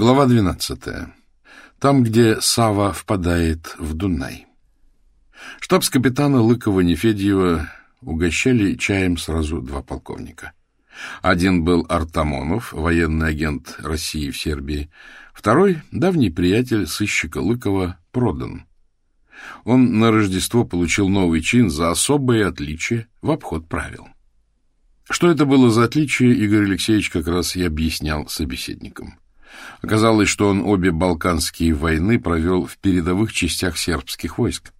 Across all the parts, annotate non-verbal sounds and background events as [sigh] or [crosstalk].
Глава 12. Там, где Сава впадает в Дунай. Штабс-капитана Лыкова-Нефедьева угощали чаем сразу два полковника. Один был Артамонов, военный агент России в Сербии, второй — давний приятель сыщика Лыкова Продан. Он на Рождество получил новый чин за особые отличия в обход правил. Что это было за отличие, Игорь Алексеевич как раз и объяснял собеседникам. Оказалось, что он обе Балканские войны провел в передовых частях сербских войск.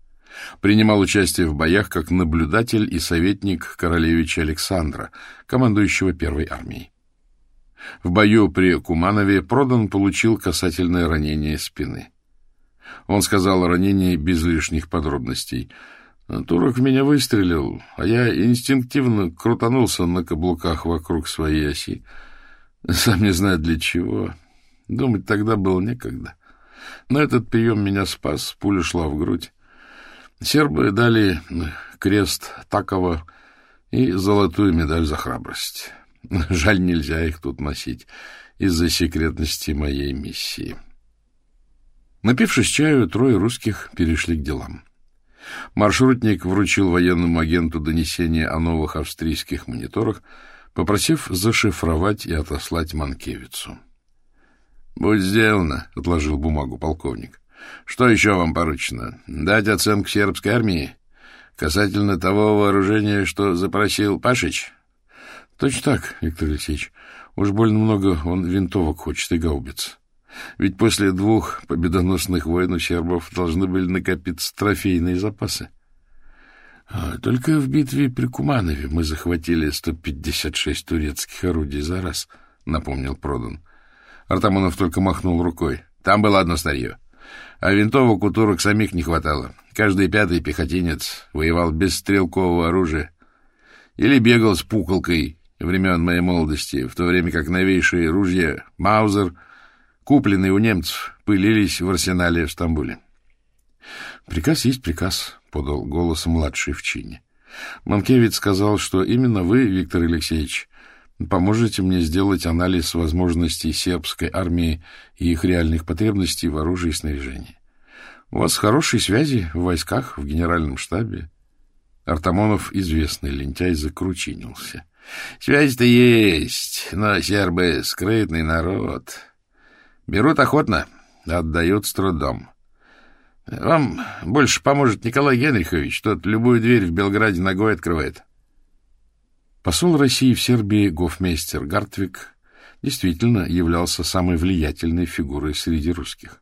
Принимал участие в боях как наблюдатель и советник королевича Александра, командующего Первой армией. В бою при Куманове Продан получил касательное ранение спины. Он сказал о ранении без лишних подробностей. Турок в меня выстрелил, а я инстинктивно крутанулся на каблуках вокруг своей оси. Сам не знаю для чего. Думать тогда было некогда. Но этот прием меня спас, пуля шла в грудь. Сербы дали крест Такова и золотую медаль за храбрость. Жаль, нельзя их тут носить из-за секретности моей миссии. Напившись чаю, трое русских перешли к делам. Маршрутник вручил военному агенту донесение о новых австрийских мониторах, попросив зашифровать и отослать Манкевицу. Будь сделано, — отложил бумагу полковник. — Что еще вам поручено? Дать оценку сербской армии? Касательно того вооружения, что запросил Пашич? — Точно так, Виктор Алексеевич. Уж больно много он винтовок хочет и гаубиц. Ведь после двух победоносных войн у сербов должны были накопиться трофейные запасы. А только в битве при Куманове мы захватили 156 турецких орудий за раз, — напомнил Продан. Артамонов только махнул рукой. Там было одно старье. А винтовок у турок самих не хватало. Каждый пятый пехотинец воевал без стрелкового оружия. Или бегал с пуколкой времен моей молодости, в то время как новейшие ружья «Маузер», купленные у немцев, пылились в арсенале в Стамбуле. «Приказ есть приказ», — подал голос младший в чине. Манкевич сказал, что именно вы, Виктор Алексеевич, Поможете мне сделать анализ возможностей сербской армии и их реальных потребностей в оружии и снаряжении. У вас хорошие связи в войсках, в генеральном штабе. Артамонов, известный лентяй, закручинился. Связь-то есть, но сербы — скрытный народ. Берут охотно, отдают с трудом. Вам больше поможет Николай Генрихович, тот любую дверь в Белграде ногой открывает. Посол России в Сербии гофмейстер Гартвик действительно являлся самой влиятельной фигурой среди русских.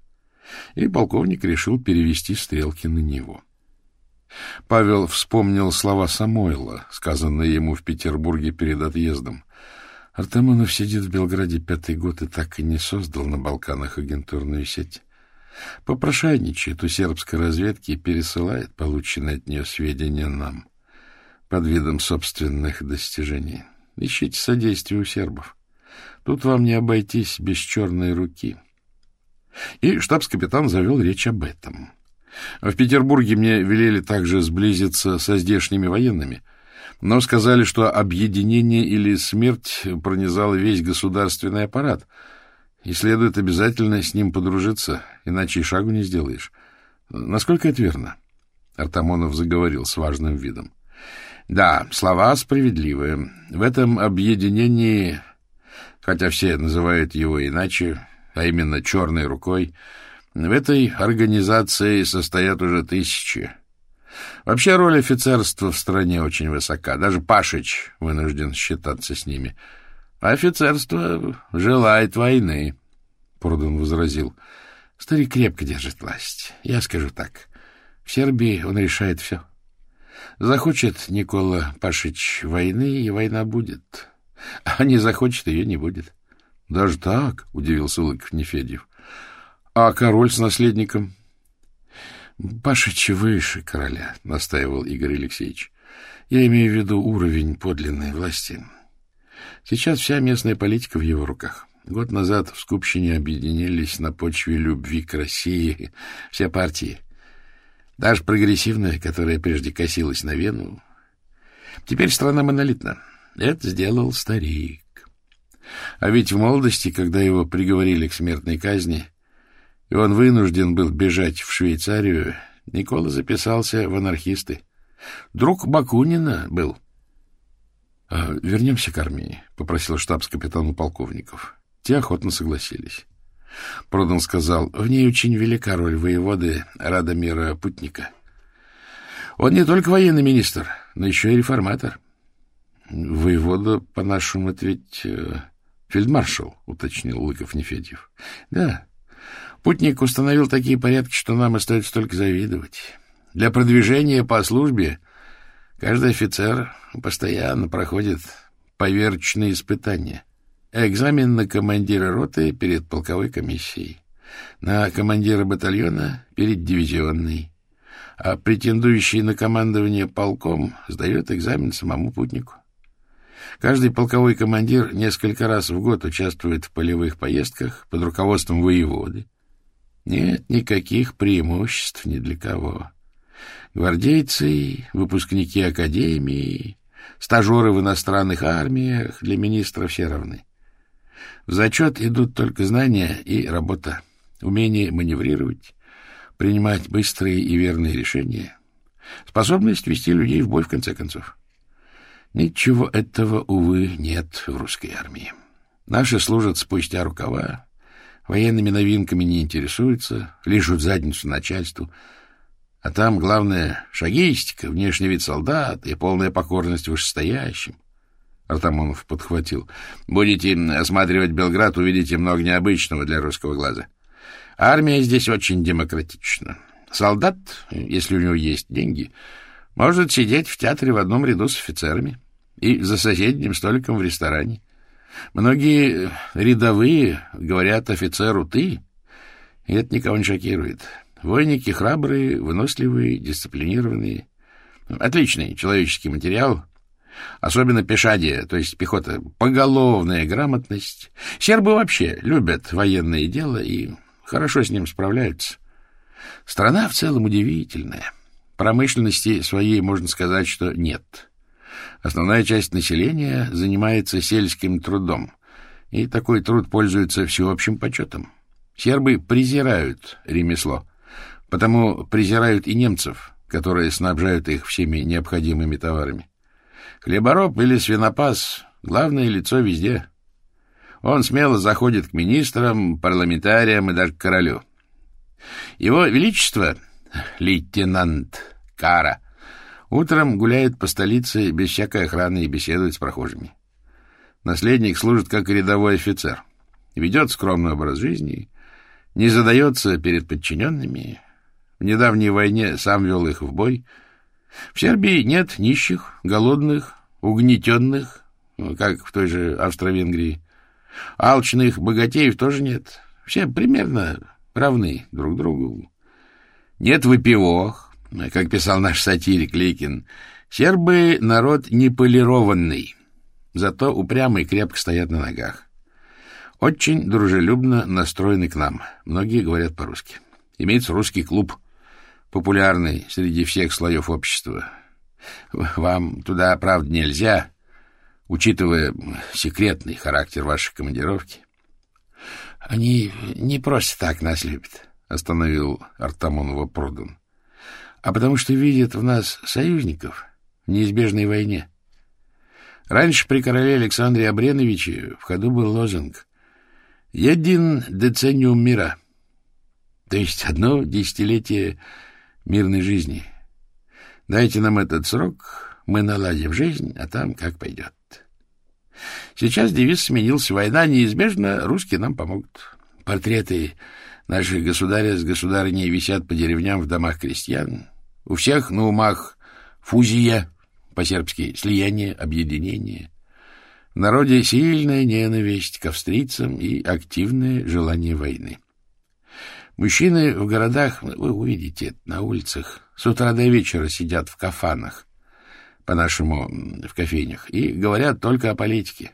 И полковник решил перевести стрелки на него. Павел вспомнил слова Самойла, сказанные ему в Петербурге перед отъездом. Артемонов сидит в Белграде пятый год и так и не создал на Балканах агентурную сеть. Попрошайничает у сербской разведки и пересылает полученные от нее сведения нам под видом собственных достижений. Ищите содействие у сербов. Тут вам не обойтись без черной руки. И штабс-капитан завел речь об этом. В Петербурге мне велели также сблизиться со здешними военными, но сказали, что объединение или смерть пронизало весь государственный аппарат, и следует обязательно с ним подружиться, иначе и шагу не сделаешь. Насколько это верно? Артамонов заговорил с важным видом. Да, слова справедливые. В этом объединении, хотя все называют его иначе, а именно «черной рукой», в этой организации состоят уже тысячи. Вообще роль офицерства в стране очень высока. Даже Пашич вынужден считаться с ними. Офицерство желает войны, — Продан возразил. Старик крепко держит власть. Я скажу так. В Сербии он решает все. — Захочет Никола Пашич войны, и война будет. А не захочет, ее не будет. — Даже так? — удивился Лыков Нефедьев. — А король с наследником? — Пашич выше короля, — настаивал Игорь Алексеевич. — Я имею в виду уровень подлинной власти. Сейчас вся местная политика в его руках. Год назад в Скупщине объединились на почве любви к России все партии — даже прогрессивная, которая прежде косилась на Вену. Теперь страна монолитна. Это сделал старик. А ведь в молодости, когда его приговорили к смертной казни, и он вынужден был бежать в Швейцарию, Никола записался в анархисты. Друг Бакунина был. «А, — Вернемся к армии, — попросил штабс-капитан у полковников. Те охотно согласились. Продан сказал, в ней очень велика роль воеводы Радомира Путника. Он не только военный министр, но еще и реформатор. — Воевода, по-нашему, это ведь э, фельдмаршал, — уточнил Лыков Нефедьев. — Да, Путник установил такие порядки, что нам остается только завидовать. Для продвижения по службе каждый офицер постоянно проходит поверочные испытания. Экзамен на командира роты перед полковой комиссией, на командира батальона перед дивизионной, а претендующий на командование полком сдает экзамен самому путнику. Каждый полковой командир несколько раз в год участвует в полевых поездках под руководством воеводы, нет никаких преимуществ ни для кого. Гвардейцы, выпускники академии, стажеры в иностранных армиях для министра все равны. В зачет идут только знания и работа, умение маневрировать, принимать быстрые и верные решения, способность вести людей в бой, в конце концов. Ничего этого, увы, нет в русской армии. Наши служат спустя рукава, Военными новинками не интересуются, лишут задницу начальству. А там, главное, шагистика, внешний вид солдат и полная покорность вышестоящим. Артамонов подхватил. Будете осматривать Белград, увидите много необычного для русского глаза. Армия здесь очень демократична. Солдат, если у него есть деньги, может сидеть в театре в одном ряду с офицерами и за соседним столиком в ресторане. Многие рядовые говорят офицеру «ты», и это никого не шокирует. Войники храбрые, выносливые, дисциплинированные. Отличный человеческий материал, особенно пешадия, то есть пехота, поголовная грамотность. Сербы вообще любят военное дело и хорошо с ним справляются. Страна в целом удивительная. Промышленности своей можно сказать, что нет. Основная часть населения занимается сельским трудом, и такой труд пользуется всеобщим почетом. Сербы презирают ремесло, потому презирают и немцев, которые снабжают их всеми необходимыми товарами. Хлебороб или свинопас — главное лицо везде. Он смело заходит к министрам, парламентариям и даже к королю. Его Величество, лейтенант Кара, Утром гуляет по столице без всякой охраны и беседует с прохожими. Наследник служит как рядовой офицер, ведет скромный образ жизни, не задается перед подчиненными. В недавней войне сам вел их в бой. В Сербии нет нищих, голодных, угнетенных, как в той же Австро-Венгрии. Алчных богатеев тоже нет. Все примерно равны друг другу. Нет выпивох, как писал наш сатирик Лейкин, сербы — народ неполированный, зато упрямо и крепко стоят на ногах. Очень дружелюбно настроены к нам. Многие говорят по-русски. Имеется русский клуб, популярный среди всех слоев общества. Вам туда, правда, нельзя, учитывая секретный характер вашей командировки. — Они не просто так нас любят, — остановил Артамонова Продан а потому что видят в нас союзников в неизбежной войне. Раньше при короле Александре Абреновиче в ходу был лозунг «Един децениум мира», то есть одно десятилетие мирной жизни. Дайте нам этот срок, мы наладим жизнь, а там как пойдет. Сейчас девиз сменился «Война неизбежна, русские нам помогут». Портреты наших государя с государыней висят по деревням в домах крестьян. У всех на умах фузия, по-сербски слияние, объединение. В народе сильная ненависть к австрийцам и активное желание войны. Мужчины в городах, вы увидите, на улицах, с утра до вечера сидят в кафанах, по-нашему, в кофейнях, и говорят только о политике.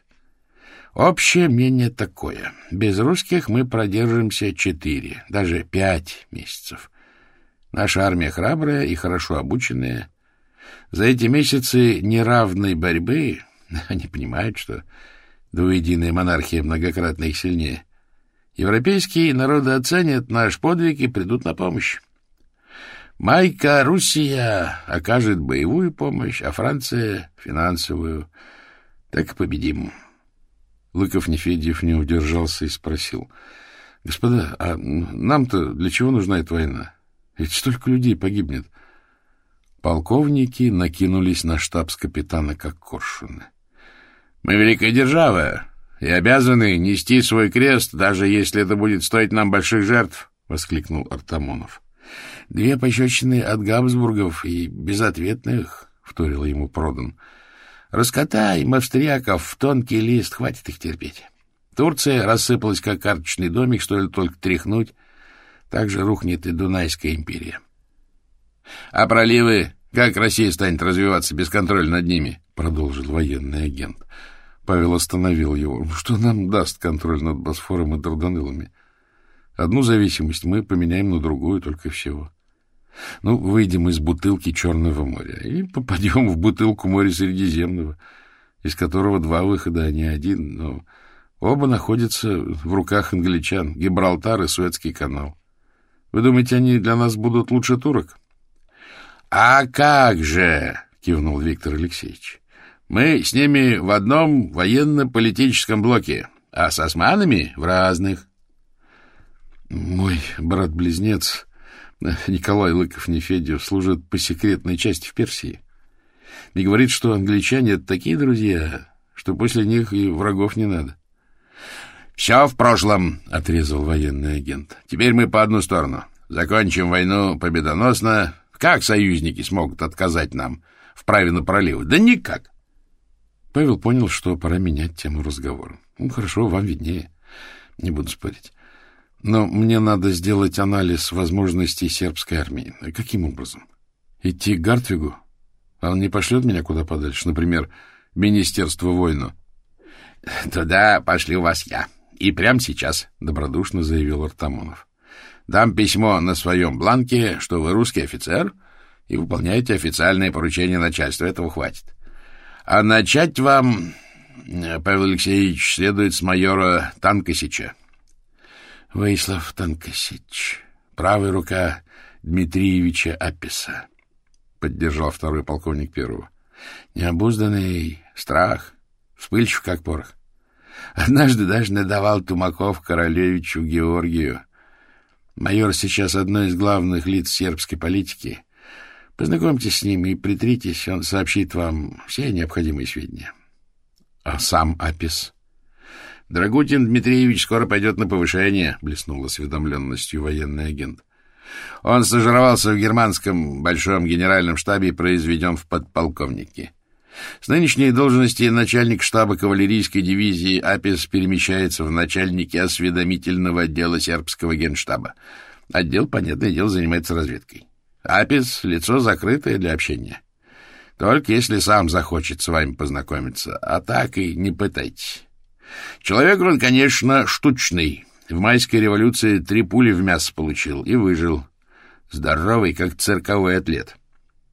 Общее мнение такое. Без русских мы продержимся четыре, даже пять месяцев. Наша армия храбрая и хорошо обученная. За эти месяцы неравной борьбы [laughs] они понимают, что Двуединая монархия многократно их сильнее. Европейские народы оценят наш подвиг и придут на помощь. Майка Руссия окажет боевую помощь, а Франция — финансовую. Так и победим. Лыков Нефедьев не удержался и спросил. — Господа, а нам-то для чего нужна эта война? Ведь столько людей погибнет. Полковники накинулись на штабс-капитана как коршуны. — Мы великая держава и обязаны нести свой крест, даже если это будет стоить нам больших жертв, — воскликнул Артамонов. — Две пощечины от Габсбургов и безответных, — вторил ему Продан. — Раскатаем австриаков в тонкий лист, хватит их терпеть. Турция рассыпалась, как карточный домик, стоит только тряхнуть. Так же рухнет и Дунайская империя. — А проливы? Как Россия станет развиваться без контроля над ними? — продолжил военный агент. Павел остановил его. Что нам даст контроль над Босфором и Дарданеллами? Одну зависимость мы поменяем на другую только всего. Ну, выйдем из бутылки Черного моря и попадем в бутылку моря Средиземного, из которого два выхода, а не один, но оба находятся в руках англичан, Гибралтар и Суэцкий канал. Вы думаете, они для нас будут лучше турок? — А как же! — кивнул Виктор Алексеевич. Мы с ними в одном военно-политическом блоке, а с османами в разных. Мой брат-близнец Николай Лыков-Нефедьев служит по секретной части в Персии и говорит, что англичане — это такие друзья, что после них и врагов не надо. — Все в прошлом, — отрезал военный агент. — Теперь мы по одну сторону. Закончим войну победоносно. Как союзники смогут отказать нам в праве на проливы? Да никак. Павел понял, что пора менять тему разговора. Ну, хорошо, вам виднее. Не буду спорить. Но мне надо сделать анализ возможностей сербской армии. Каким образом? Идти к Гартвигу? А он не пошлет меня куда подальше? Например, Министерство войну? — Туда пошлю вас я. И прямо сейчас, — добродушно заявил Артамонов. — Дам письмо на своем бланке, что вы русский офицер и выполняете официальное поручение начальства. Этого хватит. — а начать вам, Павел Алексеевич, следует с майора Танкосича. Выислав Танкосич, правая рука Дмитриевича Аписа, поддержал второй полковник первого. Необузданный страх, вспыльчив как порох. Однажды даже надавал Тумаков королевичу Георгию. Майор сейчас одно из главных лиц сербской политики — Познакомьтесь с ним и притритесь, он сообщит вам все необходимые сведения. А сам Апис? Драгутин Дмитриевич скоро пойдет на повышение, блеснул осведомленностью военный агент. Он стажировался в германском большом генеральном штабе и произведен в подполковнике. С нынешней должности начальник штаба кавалерийской дивизии Апис перемещается в начальнике осведомительного отдела сербского генштаба. Отдел, понятное дело, занимается разведкой. Апис — лицо закрытое для общения. Только если сам захочет с вами познакомиться, а так и не пытайтесь. Человек он, конечно, штучный. В майской революции три пули в мясо получил и выжил. Здоровый, как цирковой атлет.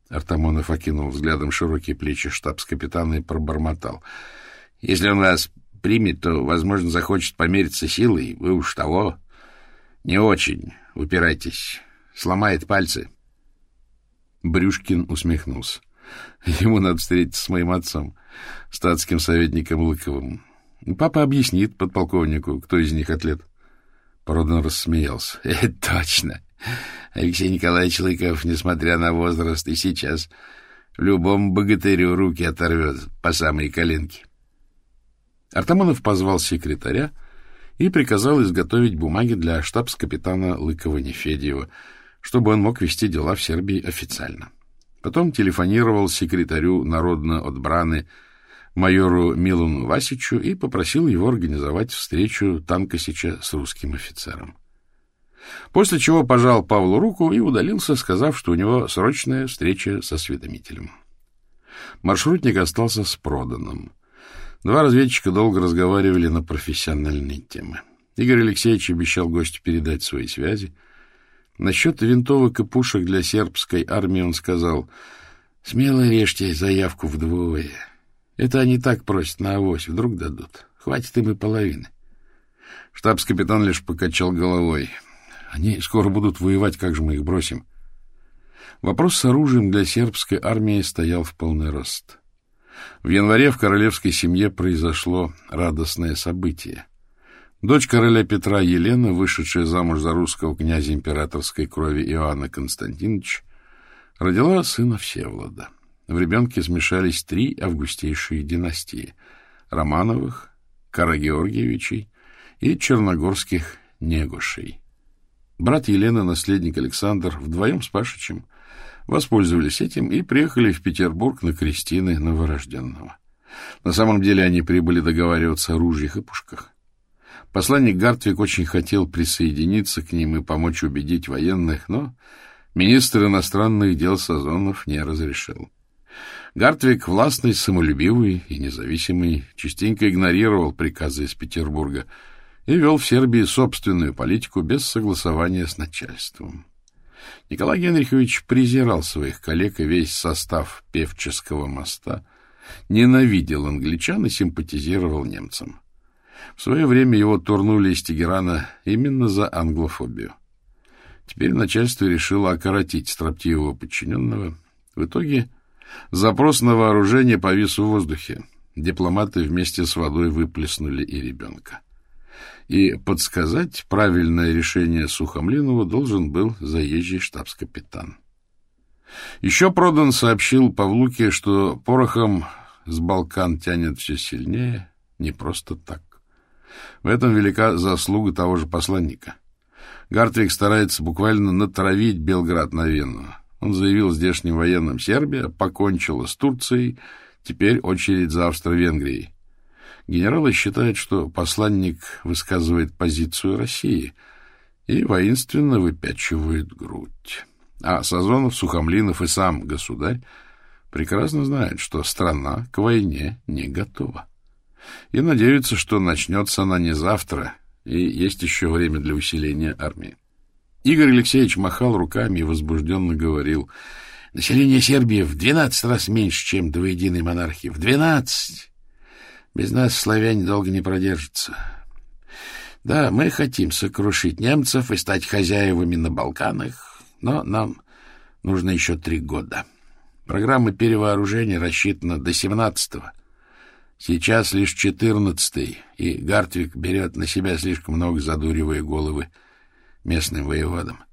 Артамонов окинул взглядом широкие плечи штабс-капитана и пробормотал. Если он вас примет, то, возможно, захочет помериться силой. Вы уж того. Не очень упирайтесь. Сломает пальцы. — Брюшкин усмехнулся. Ему надо встретиться с моим отцом, статским советником Лыковым. Папа объяснит подполковнику, кто из них атлет. Продан рассмеялся. [laughs] — Это точно. Алексей Николаевич Лыков, несмотря на возраст, и сейчас любому богатырю руки оторвет по самой коленке. Артамонов позвал секретаря и приказал изготовить бумаги для штабс-капитана Лыкова-Нефедьева — чтобы он мог вести дела в Сербии официально. Потом телефонировал секретарю народной отбраны майору Милуну Васичу и попросил его организовать встречу Танкосича с русским офицером. После чего пожал Павлу руку и удалился, сказав, что у него срочная встреча со осведомителем. Маршрутник остался с проданным. Два разведчика долго разговаривали на профессиональные темы. Игорь Алексеевич обещал гостю передать свои связи — Насчет винтовок и пушек для сербской армии он сказал, «Смело режьте заявку вдвое. Это они так просят на авось, вдруг дадут. Хватит им и половины. Штабс-капитан лишь покачал головой. Они скоро будут воевать, как же мы их бросим? Вопрос с оружием для сербской армии стоял в полный рост. В январе в королевской семье произошло радостное событие. Дочь короля Петра Елена, вышедшая замуж за русского князя императорской крови Иоанна Константиновича, родила сына Всеволода. В ребенке смешались три августейшие династии — Романовых, Карагеоргиевичей и черногорских Негушей. Брат Елены, наследник Александр, вдвоем с Пашичем воспользовались этим и приехали в Петербург на крестины новорожденного. На самом деле они прибыли договариваться о ружьях и пушках. Посланник Гартвик очень хотел присоединиться к ним и помочь убедить военных, но министр иностранных дел Сазонов не разрешил. Гартвик, властный, самолюбивый и независимый, частенько игнорировал приказы из Петербурга и вел в Сербии собственную политику без согласования с начальством. Николай Генрихович презирал своих коллег и весь состав Певческого моста, ненавидел англичан и симпатизировал немцам. В свое время его турнули из Тегерана именно за англофобию. Теперь начальство решило окоротить строптивого подчиненного. В итоге запрос на вооружение повис в воздухе. Дипломаты вместе с водой выплеснули и ребенка. И подсказать правильное решение Сухомлинова должен был заезжий штабс-капитан. Еще Продан сообщил Павлуке, что порохом с Балкан тянет все сильнее, не просто так. В этом велика заслуга того же посланника. Гартвик старается буквально натравить Белград на Вену. Он заявил здешним военным, Сербия покончила с Турцией, теперь очередь за Австро-Венгрией. Генералы считают, что посланник высказывает позицию России и воинственно выпячивает грудь. А Сазонов, Сухомлинов и сам государь прекрасно знают, что страна к войне не готова и надеются, что начнется она не завтра, и есть еще время для усиления армии. Игорь Алексеевич махал руками и возбужденно говорил, «Население Сербии в двенадцать раз меньше, чем двоединой монархии. В двенадцать! Без нас славяне долго не продержатся. Да, мы хотим сокрушить немцев и стать хозяевами на Балканах, но нам нужно еще три года. Программа перевооружения рассчитана до семнадцатого. Сейчас лишь четырнадцатый, и Гартвик берет на себя слишком много, задуривая головы местным воеводам.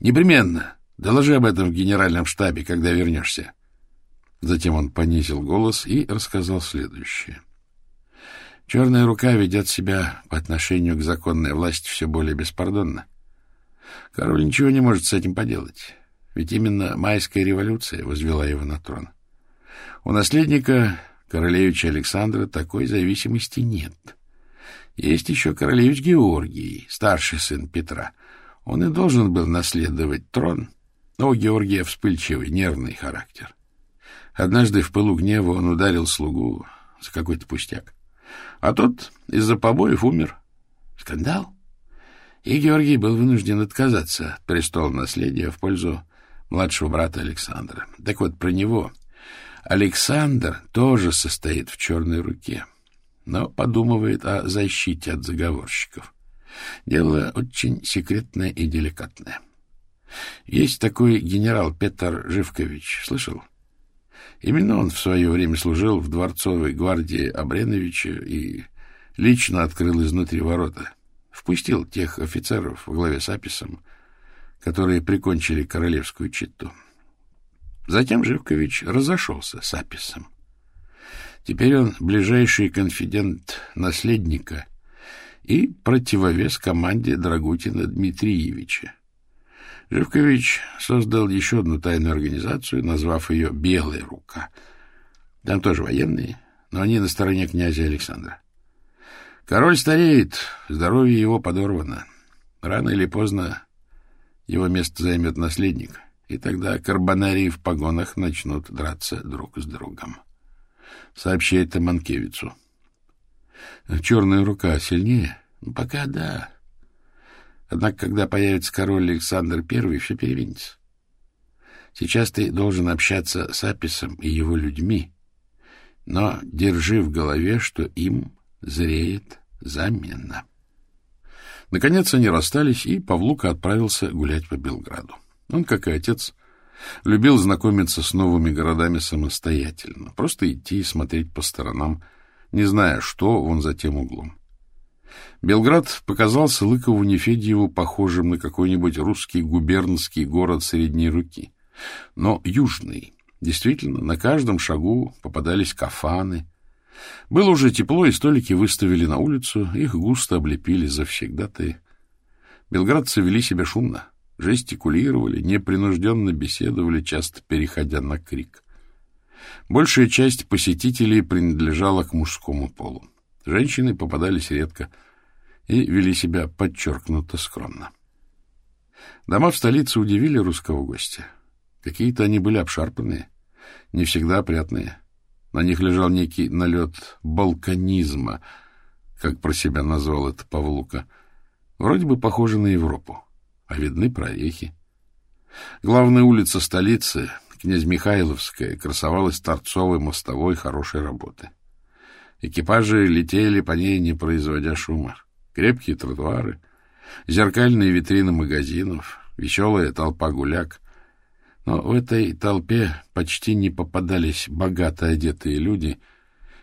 Непременно доложи об этом в генеральном штабе, когда вернешься. Затем он понизил голос и рассказал следующее. Черная рука ведет себя по отношению к законной власти все более беспардонно. Король ничего не может с этим поделать, ведь именно майская революция возвела его на трон. У наследника королевича Александра такой зависимости нет. Есть еще королевич Георгий, старший сын Петра. Он и должен был наследовать трон, но у Георгия вспыльчивый, нервный характер. Однажды в пылу гнева он ударил слугу за какой-то пустяк. А тот из-за побоев умер. Скандал. И Георгий был вынужден отказаться от престола наследия в пользу младшего брата Александра. Так вот, про него Александр тоже состоит в черной руке, но подумывает о защите от заговорщиков. Дело очень секретное и деликатное. Есть такой генерал Петр Живкович, слышал? Именно он в свое время служил в дворцовой гвардии Абреновича и лично открыл изнутри ворота. Впустил тех офицеров во главе с Аписом, которые прикончили королевскую читу. Затем Живкович разошелся с Аписом. Теперь он ближайший конфидент наследника и противовес команде Драгутина Дмитриевича. Живкович создал еще одну тайную организацию, назвав ее «Белая рука». Там тоже военные, но они на стороне князя Александра. Король стареет, здоровье его подорвано. Рано или поздно его место займет наследник — и тогда карбонарии в погонах начнут драться друг с другом. Сообщает Манкевицу. Черная рука сильнее? Ну, пока да. Однако, когда появится король Александр I, все переменится. Сейчас ты должен общаться с Аписом и его людьми, но держи в голове, что им зреет замена. Наконец они расстались, и Павлука отправился гулять по Белграду. Он, как и отец, любил знакомиться с новыми городами самостоятельно, просто идти и смотреть по сторонам, не зная, что он за тем углом. Белград показался Лыкову Нефедьеву похожим на какой-нибудь русский губернский город средней руки, но южный. Действительно, на каждом шагу попадались кафаны. Было уже тепло, и столики выставили на улицу, их густо облепили завсегдатые. Белградцы вели себя шумно, жестикулировали, непринужденно беседовали, часто переходя на крик. Большая часть посетителей принадлежала к мужскому полу. Женщины попадались редко и вели себя подчеркнуто скромно. Дома в столице удивили русского гостя. Какие-то они были обшарпанные, не всегда опрятные. На них лежал некий налет балканизма, как про себя назвал это Павлука. Вроде бы похоже на Европу, а видны прорехи. Главная улица столицы, князь Михайловская, красовалась торцовой мостовой хорошей работы. Экипажи летели по ней, не производя шума. Крепкие тротуары, зеркальные витрины магазинов, веселая толпа гуляк. Но в этой толпе почти не попадались богато одетые люди,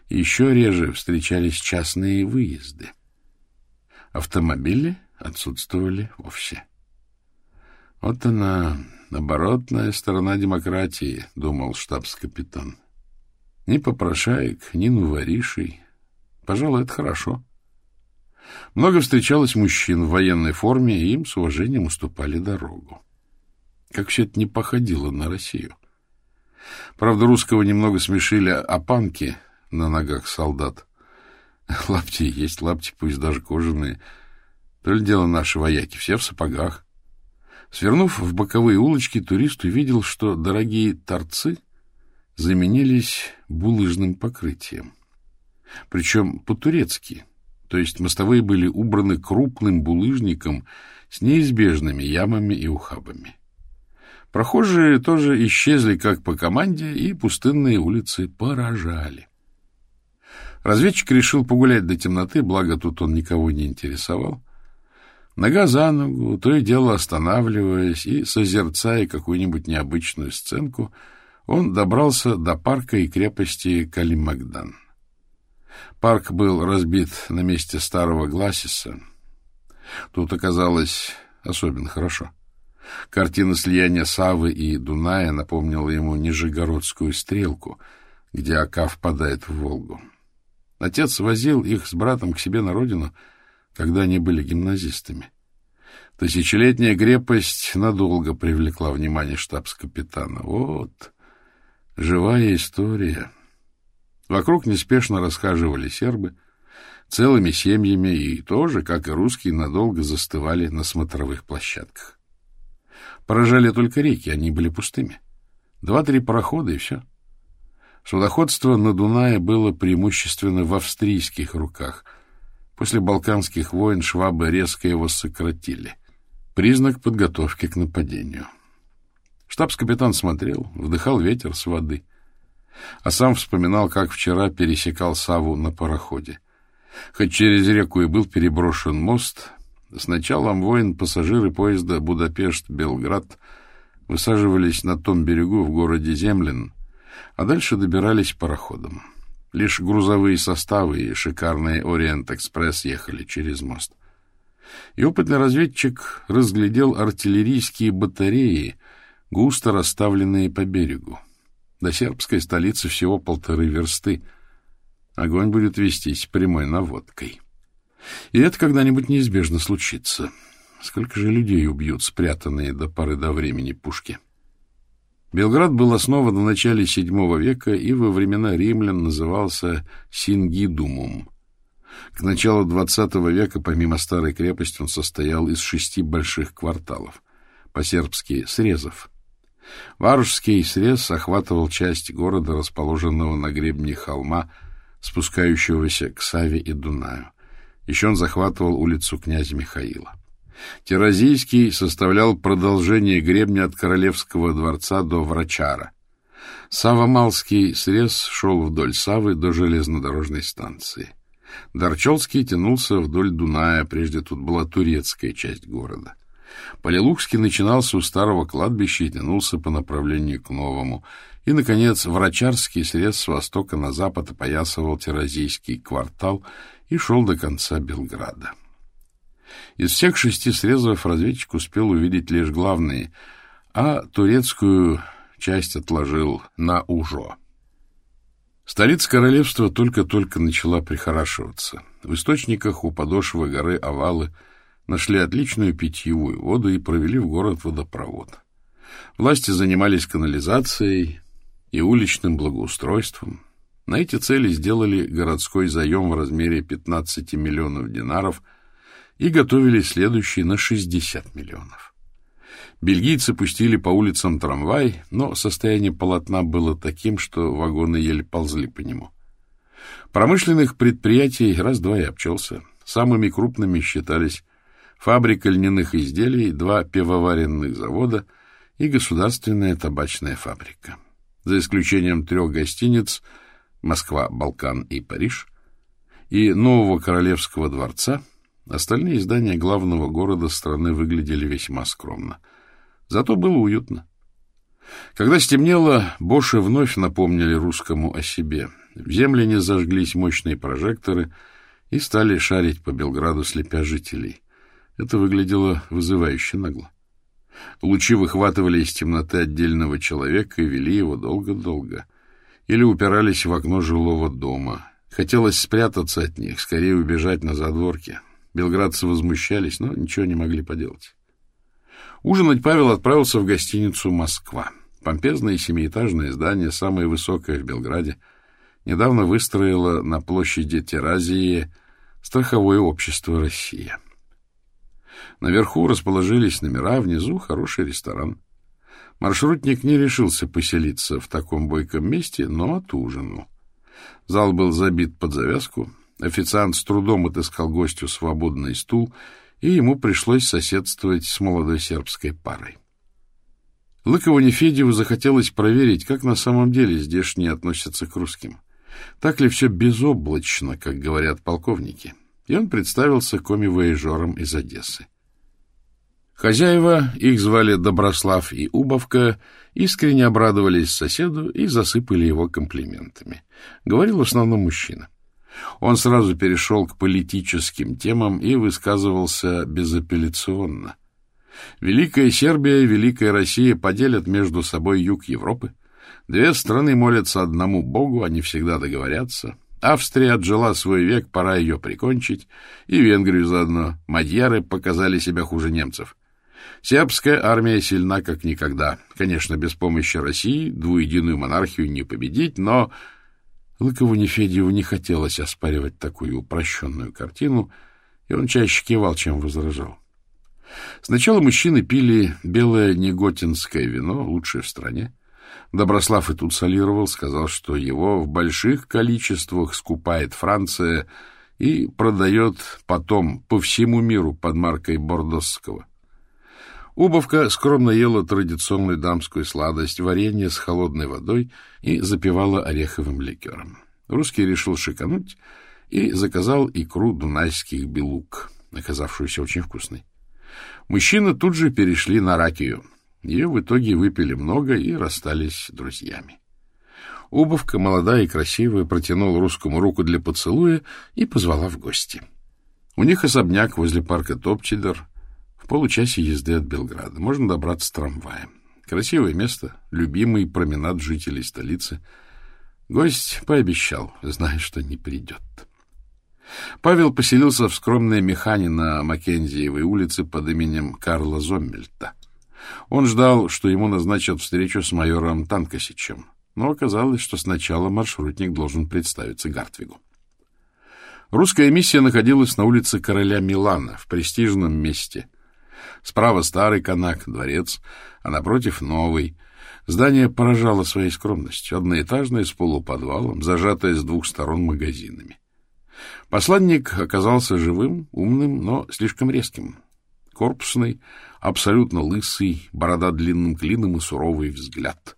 еще реже встречались частные выезды. Автомобили отсутствовали вовсе. Вот она, оборотная сторона демократии, — думал штабс-капитан. Ни попрошаек, ни новоришей. Пожалуй, это хорошо. Много встречалось мужчин в военной форме, и им с уважением уступали дорогу. Как все это не походило на Россию. Правда, русского немного смешили опанки на ногах солдат. Лапти есть лапти, пусть даже кожаные. То ли дело наши вояки, все в сапогах. Свернув в боковые улочки, турист увидел, что дорогие торцы заменились булыжным покрытием. Причем по-турецки, то есть мостовые были убраны крупным булыжником с неизбежными ямами и ухабами. Прохожие тоже исчезли как по команде, и пустынные улицы поражали. Разведчик решил погулять до темноты, благо тут он никого не интересовал. Нога за ногу, то и дело останавливаясь и созерцая какую-нибудь необычную сценку, он добрался до парка и крепости Калимагдан. Парк был разбит на месте старого Гласиса. Тут оказалось особенно хорошо. Картина слияния Савы и Дуная напомнила ему Нижегородскую стрелку, где Ака впадает в Волгу. Отец возил их с братом к себе на родину, когда они были гимназистами. Тысячелетняя крепость надолго привлекла внимание штабс-капитана. Вот, живая история. Вокруг неспешно расхаживали сербы, целыми семьями, и тоже, как и русские, надолго застывали на смотровых площадках. Поражали только реки, они были пустыми. Два-три парохода, и все. Судоходство на Дунае было преимущественно в австрийских руках. После Балканских войн швабы резко его сократили. Признак подготовки к нападению. Штабс-капитан смотрел, вдыхал ветер с воды, а сам вспоминал, как вчера пересекал Саву на пароходе. Хоть через реку и был переброшен мост, с началом войн пассажиры поезда Будапешт-Белград высаживались на том берегу в городе Землин, а дальше добирались пароходом. Лишь грузовые составы и шикарный Ориент-экспресс ехали через мост. И опытный разведчик разглядел артиллерийские батареи, густо расставленные по берегу. До сербской столицы всего полторы версты. Огонь будет вестись прямой наводкой. И это когда-нибудь неизбежно случится. Сколько же людей убьют спрятанные до поры до времени пушки? Белград был основан в начале VII века и во времена римлян назывался Сингидумум. К началу XX века, помимо старой крепости, он состоял из шести больших кварталов, по-сербски «срезов». Варушский срез охватывал часть города, расположенного на гребне холма, спускающегося к Саве и Дунаю. Еще он захватывал улицу князя Михаила. Теразийский составлял продолжение гребня от Королевского дворца до Врачара. Савамалский срез шел вдоль Савы до железнодорожной станции. Дарчолский тянулся вдоль Дуная, прежде тут была турецкая часть города. Полилукский начинался у старого кладбища и тянулся по направлению к новому. И, наконец, Врачарский срез с востока на запад опоясывал Теразийский квартал и шел до конца Белграда. Из всех шести срезов разведчик успел увидеть лишь главные, а турецкую часть отложил на Ужо. Столица королевства только-только начала прихорашиваться. В источниках у подошвы горы Овалы нашли отличную питьевую воду и провели в город водопровод. Власти занимались канализацией и уличным благоустройством. На эти цели сделали городской заем в размере 15 миллионов динаров и готовили следующий на 60 миллионов. Бельгийцы пустили по улицам трамвай, но состояние полотна было таким, что вагоны еле ползли по нему. Промышленных предприятий раз-два и обчелся. Самыми крупными считались фабрика льняных изделий, два пивоваренных завода и государственная табачная фабрика. За исключением трех гостиниц «Москва», «Балкан» и «Париж» и нового королевского дворца, остальные здания главного города страны выглядели весьма скромно — Зато было уютно. Когда стемнело, Боши вновь напомнили русскому о себе. В земляне зажглись мощные прожекторы и стали шарить по Белграду, слепя жителей. Это выглядело вызывающе нагло. Лучи выхватывали из темноты отдельного человека и вели его долго-долго. Или упирались в окно жилого дома. Хотелось спрятаться от них, скорее убежать на задворке. Белградцы возмущались, но ничего не могли поделать. Ужинать Павел отправился в гостиницу «Москва». Помпезное семиэтажное здание, самое высокое в Белграде, недавно выстроило на площади Теразии страховое общество «Россия». Наверху расположились номера, внизу хороший ресторан. Маршрутник не решился поселиться в таком бойком месте, но отужинал. Зал был забит под завязку. Официант с трудом отыскал гостю свободный стул — и ему пришлось соседствовать с молодой сербской парой. Лыкову Нефедьеву захотелось проверить, как на самом деле здешние относятся к русским. Так ли все безоблачно, как говорят полковники? И он представился коми-вояжером из Одессы. Хозяева, их звали Доброслав и Убовка, искренне обрадовались соседу и засыпали его комплиментами. Говорил в основном мужчина. Он сразу перешел к политическим темам и высказывался безапелляционно. Великая Сербия и Великая Россия поделят между собой юг Европы. Две страны молятся одному Богу, они всегда договорятся. Австрия отжила свой век, пора ее прикончить, и Венгрию заодно. Мадьяры показали себя хуже немцев. Сербская армия сильна как никогда. Конечно, без помощи России двуединую монархию не победить, но Лыкову Нефедьеву не хотелось оспаривать такую упрощенную картину, и он чаще кивал, чем возражал. Сначала мужчины пили белое неготинское вино, лучшее в стране. Доброслав и тут солировал, сказал, что его в больших количествах скупает Франция и продает потом по всему миру под маркой Бордосского. Убовка скромно ела традиционную дамскую сладость, варенье с холодной водой и запивала ореховым ликером. Русский решил шикануть и заказал икру дунайских белук, оказавшуюся очень вкусной. Мужчины тут же перешли на ракию. Ее в итоге выпили много и расстались друзьями. Убовка, молодая и красивая, протянула русскому руку для поцелуя и позвала в гости. У них особняк возле парка Топчидер, получасе езды от Белграда. Можно добраться трамваем. Красивое место, любимый променад жителей столицы. Гость пообещал, зная, что не придет. Павел поселился в скромной механе на Маккензиевой улице под именем Карла Зоммельта. Он ждал, что ему назначат встречу с майором Танкосичем, но оказалось, что сначала маршрутник должен представиться Гартвигу. Русская миссия находилась на улице короля Милана, в престижном месте — Справа старый канак, дворец, а напротив новый. Здание поражало своей скромностью. Одноэтажное, с полуподвалом, зажатое с двух сторон магазинами. Посланник оказался живым, умным, но слишком резким. Корпусный, абсолютно лысый, борода длинным клином и суровый взгляд.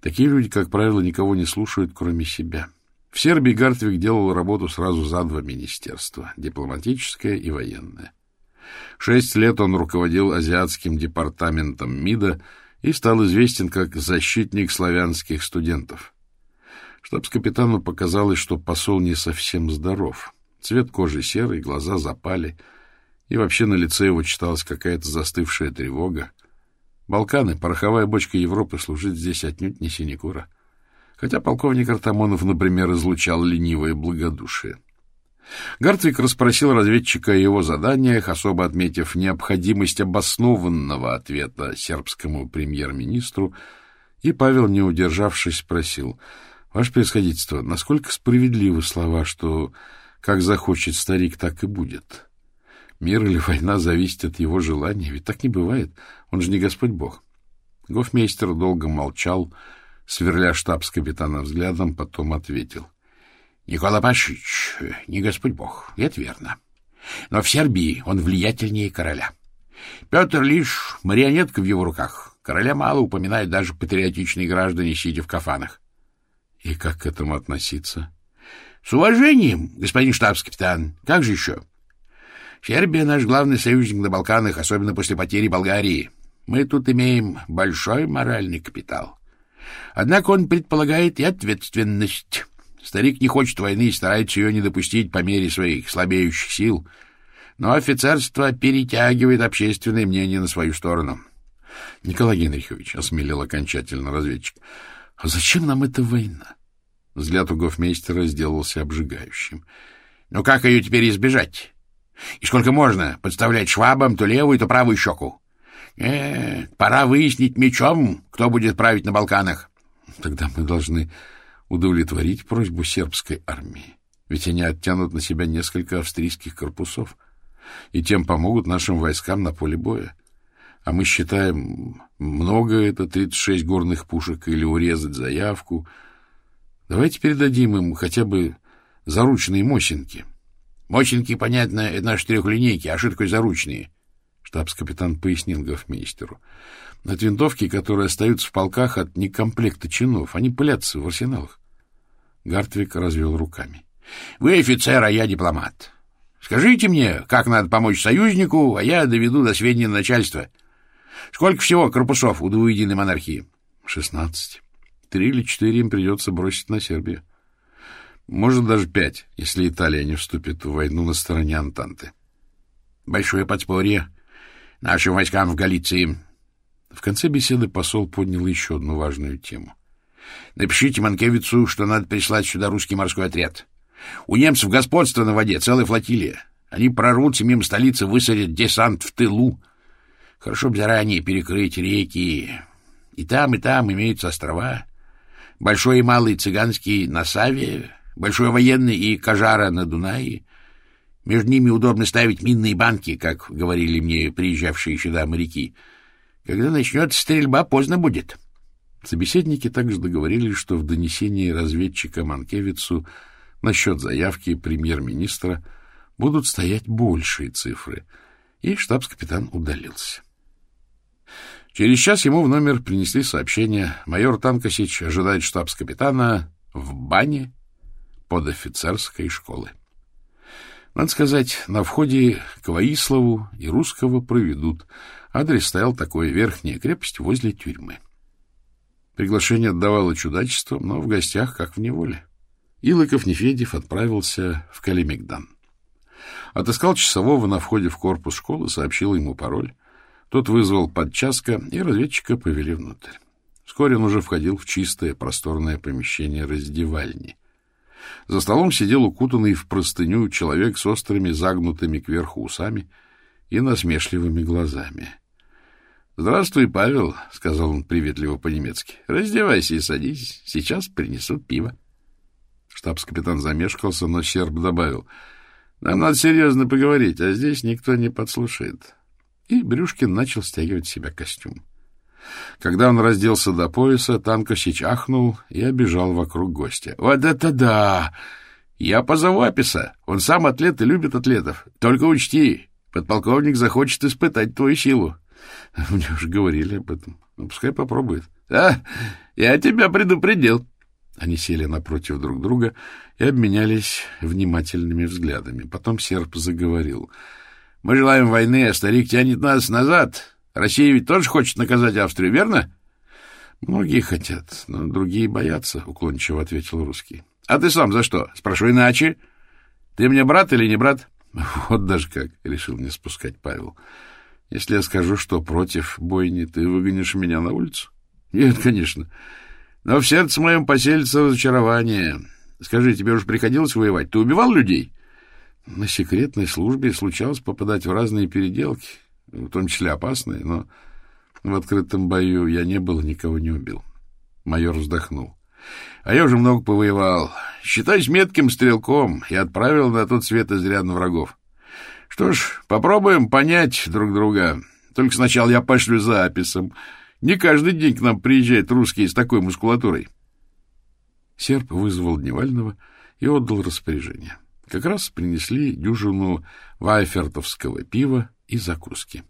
Такие люди, как правило, никого не слушают, кроме себя. В Сербии Гартвик делал работу сразу за два министерства — дипломатическое и военное. Шесть лет он руководил азиатским департаментом МИДа и стал известен как защитник славянских студентов. Штабс-капитану показалось, что посол не совсем здоров. Цвет кожи серый, глаза запали, и вообще на лице его читалась какая-то застывшая тревога. Балканы, пороховая бочка Европы, служит здесь отнюдь не синекура. Хотя полковник Артамонов, например, излучал ленивое благодушие. Гартвик расспросил разведчика о его заданиях, особо отметив необходимость обоснованного ответа сербскому премьер-министру, и Павел, не удержавшись, спросил, «Ваше происходительство, насколько справедливы слова, что как захочет старик, так и будет? Мир или война зависит от его желания, ведь так не бывает, он же не Господь Бог». Гофмейстер долго молчал, сверля штабс-капитана взглядом, потом ответил. Никола Пашич не Господь Бог, это верно. Но в Сербии он влиятельнее короля. Петр лишь марионетка в его руках. Короля мало упоминают даже патриотичные граждане, сидя в кафанах. И как к этому относиться? С уважением, господин штабс-капитан. Как же еще? Сербия наш главный союзник на Балканах, особенно после потери Болгарии. Мы тут имеем большой моральный капитал. Однако он предполагает и ответственность. Старик не хочет войны и старается ее не допустить по мере своих слабеющих сил. Но офицерство перетягивает общественное мнение на свою сторону. — Николай Генрихович, — осмелел окончательно разведчик, — а зачем нам эта война? Взгляд у гофмейстера сделался обжигающим. — Ну как ее теперь избежать? И сколько можно подставлять швабам то левую, то правую щеку? Э, пора выяснить мечом, кто будет править на Балканах. — Тогда мы должны удовлетворить просьбу сербской армии, ведь они оттянут на себя несколько австрийских корпусов и тем помогут нашим войскам на поле боя. А мы считаем, много это 36 горных пушек или урезать заявку. Давайте передадим им хотя бы заручные мосинки. Мосинки, понятно, это наши трехлинейки, а такое заручные? Штабс-капитан пояснил гофмейстеру. От винтовки, которые остаются в полках от некомплекта чинов. Они пылятся в арсеналах. Гартвик развел руками. — Вы офицер, а я дипломат. Скажите мне, как надо помочь союзнику, а я доведу до сведения начальства. Сколько всего корпусов у двуединой монархии? — Шестнадцать. Три или четыре им придется бросить на Сербию. Может, даже пять, если Италия не вступит в войну на стороне Антанты. — Большое подспорье нашим войскам в Галиции, в конце беседы посол поднял еще одну важную тему. «Напишите Манкевицу, что надо прислать сюда русский морской отряд. У немцев господство на воде, целая флотилия. Они прорвутся мимо столицы, высадят десант в тылу. Хорошо бы заранее перекрыть реки. И там, и там имеются острова. Большой и малый цыганский на Саве, большой военный и Кажара на Дунае. Между ними удобно ставить минные банки, как говорили мне приезжавшие сюда моряки — когда начнется стрельба, поздно будет. Собеседники также договорились, что в донесении разведчика Манкевицу насчет заявки премьер-министра будут стоять большие цифры, и штабс-капитан удалился. Через час ему в номер принесли сообщение. Майор Танкосич ожидает штабс-капитана в бане под офицерской школы. Надо сказать, на входе к Ваиславу и русского проведут, Адрес стоял такой, верхняя крепость возле тюрьмы. Приглашение отдавало чудачеством, но в гостях, как в неволе. Илыков Нефедев отправился в Калимигдан. Отыскал часового на входе в корпус школы, сообщил ему пароль. Тот вызвал подчаска, и разведчика повели внутрь. Вскоре он уже входил в чистое, просторное помещение раздевальни. За столом сидел укутанный в простыню человек с острыми, загнутыми кверху усами и насмешливыми глазами. — Здравствуй, Павел, — сказал он приветливо по-немецки. — Раздевайся и садись. Сейчас принесут пиво. Штабс-капитан замешкался, но серб добавил. — Нам надо серьезно поговорить, а здесь никто не подслушает. И Брюшкин начал стягивать с себя костюм. Когда он разделся до пояса, Танкосич ахнул и обежал вокруг гостя. — Вот это да! Я позову Аписа. Он сам атлет и любит атлетов. Только учти, подполковник захочет испытать твою силу. — [laughs] Мне уже говорили об этом. Ну, пускай попробует. — А, я тебя предупредил. Они сели напротив друг друга и обменялись внимательными взглядами. Потом серп заговорил. — Мы желаем войны, а старик тянет нас назад. Россия ведь тоже хочет наказать Австрию, верно? — Многие хотят, но другие боятся, — уклончиво ответил русский. — А ты сам за что? Спрошу иначе. Ты мне брат или не брат? — Вот даже как, — решил не спускать Павел. — Если я скажу, что против бойни, ты выгонишь меня на улицу? — Нет, конечно. Но в сердце моем поселится разочарование. Скажи, тебе уж приходилось воевать? Ты убивал людей? На секретной службе случалось попадать в разные переделки, в том числе опасные, но в открытом бою я не был, никого не убил. Майор вздохнул. А я уже много повоевал. Считаюсь метким стрелком и отправил на тот свет изрядно врагов. Что ж, попробуем понять друг друга. Только сначала я пошлю записом. Не каждый день к нам приезжают русские с такой мускулатурой. Серп вызвал Дневального и отдал распоряжение. Как раз принесли дюжину вайфертовского пива и закуски.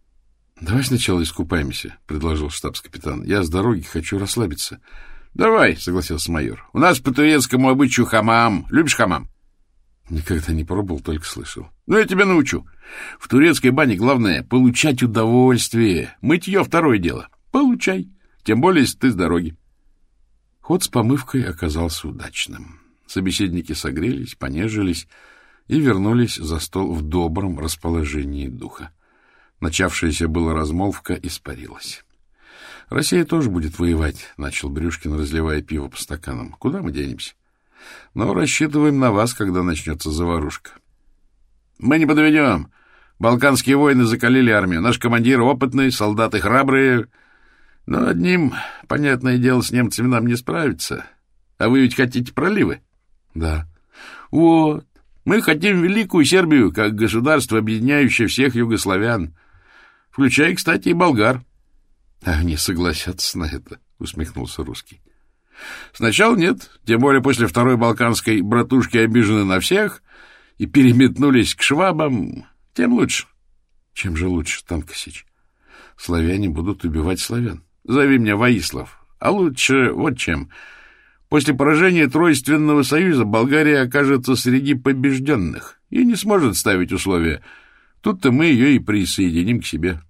— Давай сначала искупаемся, — предложил штабс-капитан. — Я с дороги хочу расслабиться. — Давай, — согласился майор. — У нас по турецкому обычаю хамам. Любишь хамам? — Никогда не пробовал, только слышал. — Ну, я тебя научу. В турецкой бане главное — получать удовольствие. Мытье — второе дело. Получай. Тем более, если ты с дороги. Ход с помывкой оказался удачным. Собеседники согрелись, понежились и вернулись за стол в добром расположении духа. Начавшаяся была размолвка испарилась. «Россия тоже будет воевать», — начал Брюшкин, разливая пиво по стаканам. «Куда мы денемся? Но рассчитываем на вас, когда начнется заварушка». «Мы не подведем. Балканские войны закалили армию. Наш командир опытный, солдаты храбрые. Но одним, понятное дело, с немцами нам не справиться. А вы ведь хотите проливы?» «Да». «Вот. Мы хотим Великую Сербию, как государство, объединяющее всех югославян включая, кстати, и болгар. — Они согласятся на это, — усмехнулся русский. — Сначала нет, тем более после Второй Балканской братушки обижены на всех и переметнулись к швабам, тем лучше. — Чем же лучше, Танкосич? Славяне будут убивать славян. Зови меня Воислав. А лучше вот чем. После поражения Тройственного союза Болгария окажется среди побежденных и не сможет ставить условия — Тут-то мы ее и присоединим к себе.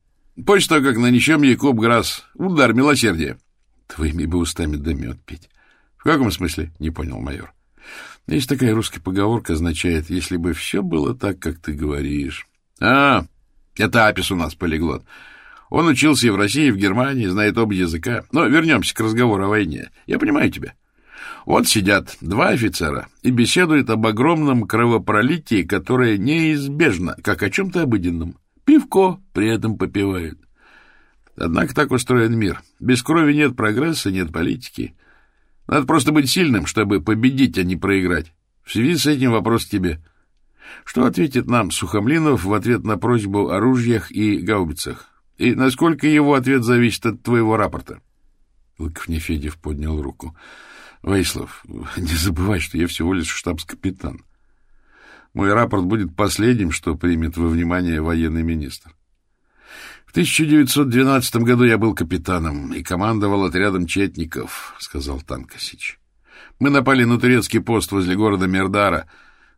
После того, как нанесем ей Куб-Грасс, удар милосердия. Твоими бы устами да мед пить. В каком смысле? Не понял майор. Есть такая русская поговорка, означает, если бы все было так, как ты говоришь. А, это Апис у нас полиглот. Он учился и в России, и в Германии, знает оба языка. Но вернемся к разговору о войне. Я понимаю тебя. Вот сидят два офицера и беседуют об огромном кровопролитии, которое неизбежно, как о чем-то обыденном. Пивко при этом попивают. Однако так устроен мир. Без крови нет прогресса, нет политики. Надо просто быть сильным, чтобы победить, а не проиграть. В связи с этим вопрос к тебе. Что ответит нам Сухомлинов в ответ на просьбу о ружьях и гаубицах? И насколько его ответ зависит от твоего рапорта? Лыков Нефедев поднял руку. — Вейслов, [laughs] не забывай, что я всего лишь штабс-капитан. Мой рапорт будет последним, что примет во внимание военный министр. В 1912 году я был капитаном и командовал отрядом четников, — сказал Танкосич. Мы напали на турецкий пост возле города Мердара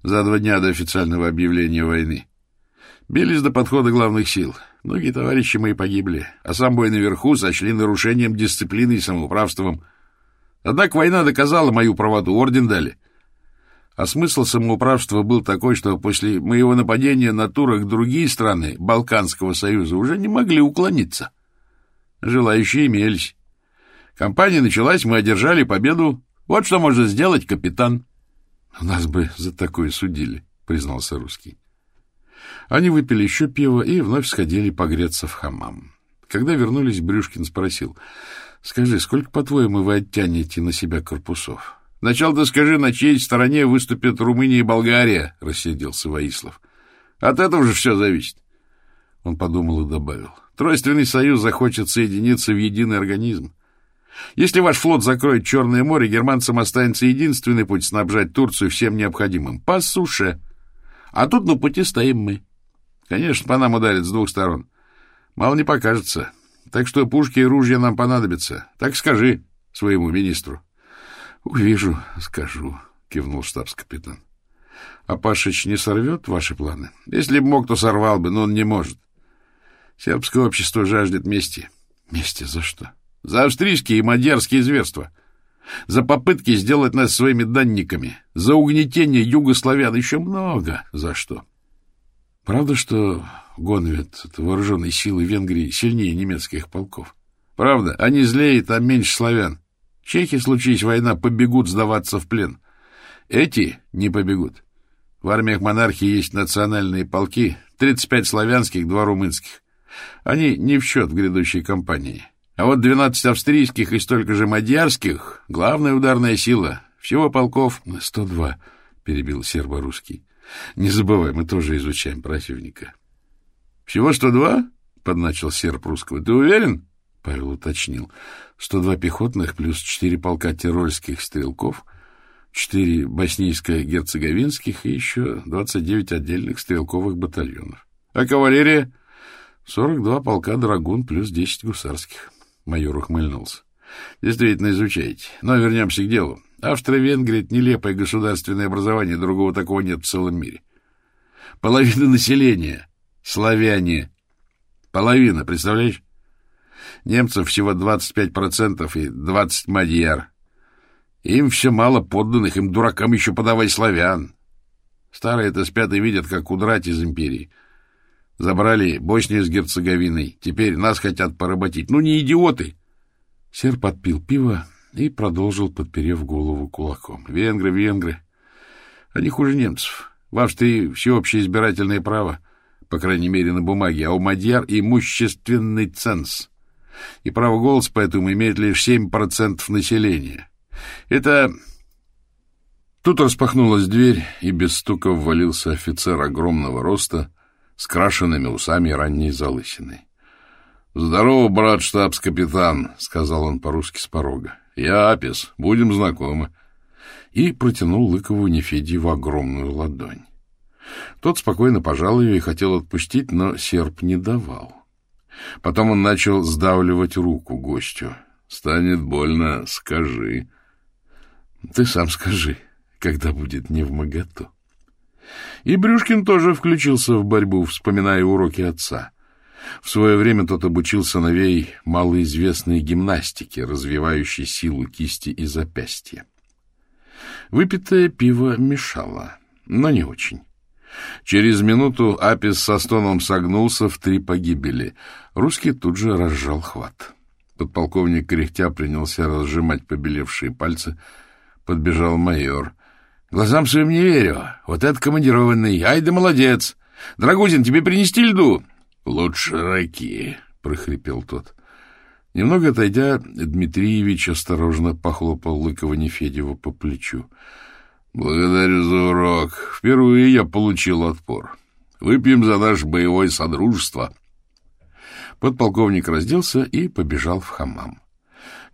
за два дня до официального объявления войны. Бились до подхода главных сил. Многие товарищи мои погибли, а сам бой наверху сочли нарушением дисциплины и самоуправством — Однако война доказала мою правоту, орден дали. А смысл самоуправства был такой, что после моего нападения на турок другие страны Балканского союза уже не могли уклониться. Желающие имелись. Компания началась, мы одержали победу. Вот что может сделать капитан. — Нас бы за такое судили, — признался русский. Они выпили еще пиво и вновь сходили погреться в хамам. Когда вернулись, Брюшкин спросил — Скажи, сколько, по-твоему, вы оттянете на себя корпусов? — Сначала ты скажи, на чьей стороне выступят Румыния и Болгария, — рассердился Воислов. — От этого же все зависит. Он подумал и добавил. Тройственный союз захочет соединиться в единый организм. Если ваш флот закроет Черное море, германцам останется единственный путь снабжать Турцию всем необходимым — по суше. А тут на пути стоим мы. Конечно, по нам ударят с двух сторон. Мало не покажется. Так что пушки и ружья нам понадобятся. Так скажи своему министру. — Увижу, скажу, — кивнул штабс-капитан. — А Пашич не сорвет ваши планы? Если бы мог, то сорвал бы, но он не может. Сербское общество жаждет мести. Мести за что? За австрийские и мадьярские зверства. За попытки сделать нас своими данниками. За угнетение югославян. Еще много за что. Правда, что Гонвет, вооруженной силы Венгрии, сильнее немецких полков? Правда, они злее, там меньше славян. Чехи, случись война, побегут сдаваться в плен. Эти не побегут. В армиях монархии есть национальные полки, 35 славянских, два румынских. Они не в счет в грядущей кампании. А вот 12 австрийских и столько же мадьярских — главная ударная сила. Всего полков... — 102, — перебил сербо-русский. — Не забывай, мы тоже изучаем противника. — Всего 102? — подначил серб русского. — Ты уверен? — Павел уточнил. — 102 пехотных плюс 4 полка тирольских стрелков, 4 боснийско-герцеговинских и еще 29 отдельных стрелковых батальонов. — А кавалерия? — 42 полка драгун плюс 10 гусарских. Майор ухмыльнулся. — Действительно изучайте. Но вернемся к делу. Австро-Венгрия — это нелепое государственное образование, другого такого нет в целом мире. Половина населения — славяне. Половина, представляешь? Немцев всего 25% и 20 мадьяр. Им все мало подданных, им дуракам еще подавай славян. Старые это спят и видят, как удрать из империи. Забрали Боснию с Герцеговиной. Теперь нас хотят поработить. Ну, не идиоты! Сер подпил пиво и продолжил, подперев голову кулаком. Венгры, венгры. Они хуже немцев. В Австрии всеобщее избирательное право, по крайней мере, на бумаге, а у мадьяр имущественный ценз. И право голоса поэтому имеет лишь 7% населения. Это... Тут распахнулась дверь, и без стука ввалился офицер огромного роста, с крашенными усами и ранней залысиной. — Здорово, брат штабс-капитан, — сказал он по-русски с порога. — Я Апис, будем знакомы. И протянул Лыкову Нефедьеву огромную ладонь. Тот спокойно пожал ее и хотел отпустить, но серп не давал. Потом он начал сдавливать руку гостю. — Станет больно, скажи. — Ты сам скажи, когда будет не в моготу. И Брюшкин тоже включился в борьбу, вспоминая уроки отца. В свое время тот обучил сыновей малоизвестной гимнастике, развивающей силу кисти и запястья. Выпитое пиво мешало, но не очень. Через минуту Апис со стоном согнулся в три погибели. Русский тут же разжал хват. Подполковник кряхтя принялся разжимать побелевшие пальцы. Подбежал майор. Глазам своим не верю. Вот это командированный. Ай да молодец. Драгузин, тебе принести льду? Лучше раки, прохрипел тот. Немного отойдя, Дмитриевич осторожно похлопал Лыкова Нефедева по плечу. Благодарю за урок. Впервые я получил отпор. Выпьем за наше боевое содружество. Подполковник разделся и побежал в хамам.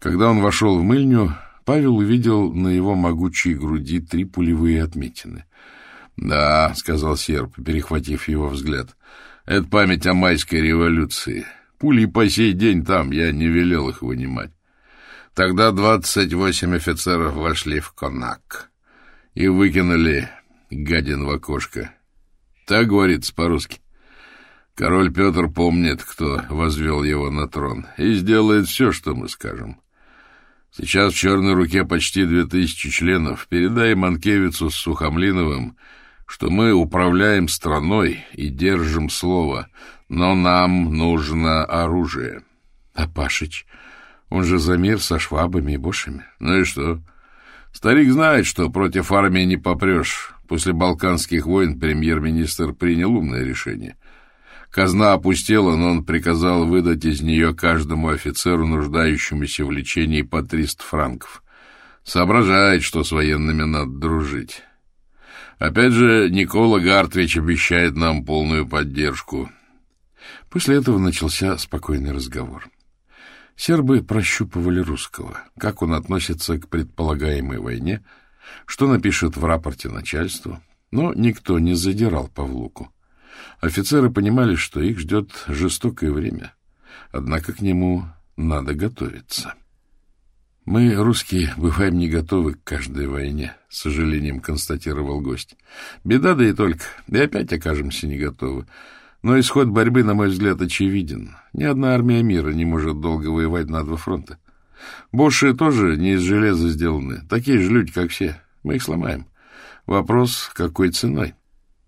Когда он вошел в мыльню, Павел увидел на его могучей груди три пулевые отметины. — Да, — сказал серб, перехватив его взгляд, — это память о майской революции. Пули по сей день там, я не велел их вынимать. Тогда двадцать восемь офицеров вошли в конак и выкинули гадин в окошко. Так говорится по-русски. Король Петр помнит, кто возвел его на трон, и сделает все, что мы скажем. Сейчас в черной руке почти две тысячи членов. Передай Манкевицу с Сухомлиновым, что мы управляем страной и держим слово, но нам нужно оружие. А Пашич, он же за мир со швабами и бошами. Ну и что? Старик знает, что против армии не попрешь. После Балканских войн премьер-министр принял умное решение — Казна опустела, но он приказал выдать из нее каждому офицеру, нуждающемуся в лечении, по 300 франков. Соображает, что с военными надо дружить. Опять же, Никола Гартвич обещает нам полную поддержку. После этого начался спокойный разговор. Сербы прощупывали русского, как он относится к предполагаемой войне, что напишет в рапорте начальству, но никто не задирал Павлуку. Офицеры понимали, что их ждет жестокое время, однако к нему надо готовиться. Мы, русские, бываем не готовы к каждой войне, — с сожалением констатировал гость. Беда да и только, и опять окажемся не готовы. Но исход борьбы, на мой взгляд, очевиден. Ни одна армия мира не может долго воевать на два фронта. Боши тоже не из железа сделаны, такие же люди, как все. Мы их сломаем. Вопрос, какой ценой?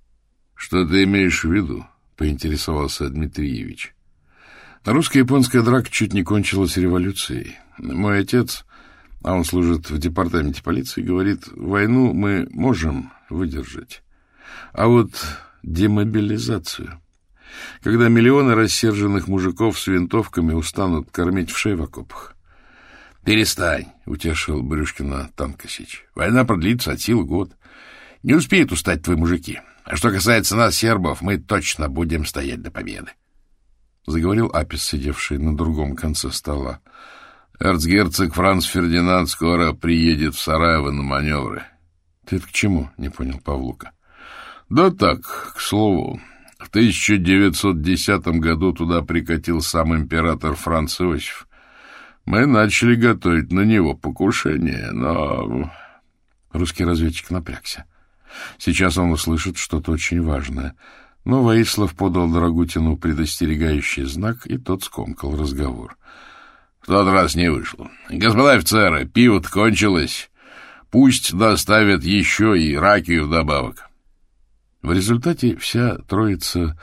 — Что ты имеешь в виду? — поинтересовался Дмитриевич. Русско-японская драка чуть не кончилась революцией. Мой отец а он служит в департаменте полиции, говорит, войну мы можем выдержать, а вот демобилизацию, когда миллионы рассерженных мужиков с винтовками устанут кормить в шей в окопах. — Перестань, — утешил Брюшкина Танкосич. — Война продлится от силы год. Не успеют устать твои мужики. А что касается нас, сербов, мы точно будем стоять до победы. Заговорил Апис, сидевший на другом конце стола. Эрцгерцог Франц Фердинанд скоро приедет в Сараево на маневры. — Ты к чему? — не понял Павлука. — Да так, к слову. В 1910 году туда прикатил сам император Франц Иосиф. Мы начали готовить на него покушение, но... Русский разведчик напрягся. Сейчас он услышит что-то очень важное. Но Воислав подал Драгутину предостерегающий знак, и тот скомкал разговор. — в тот раз не вышло. Господа офицеры, пиво кончилось. Пусть доставят еще и ракию вдобавок. В результате вся троица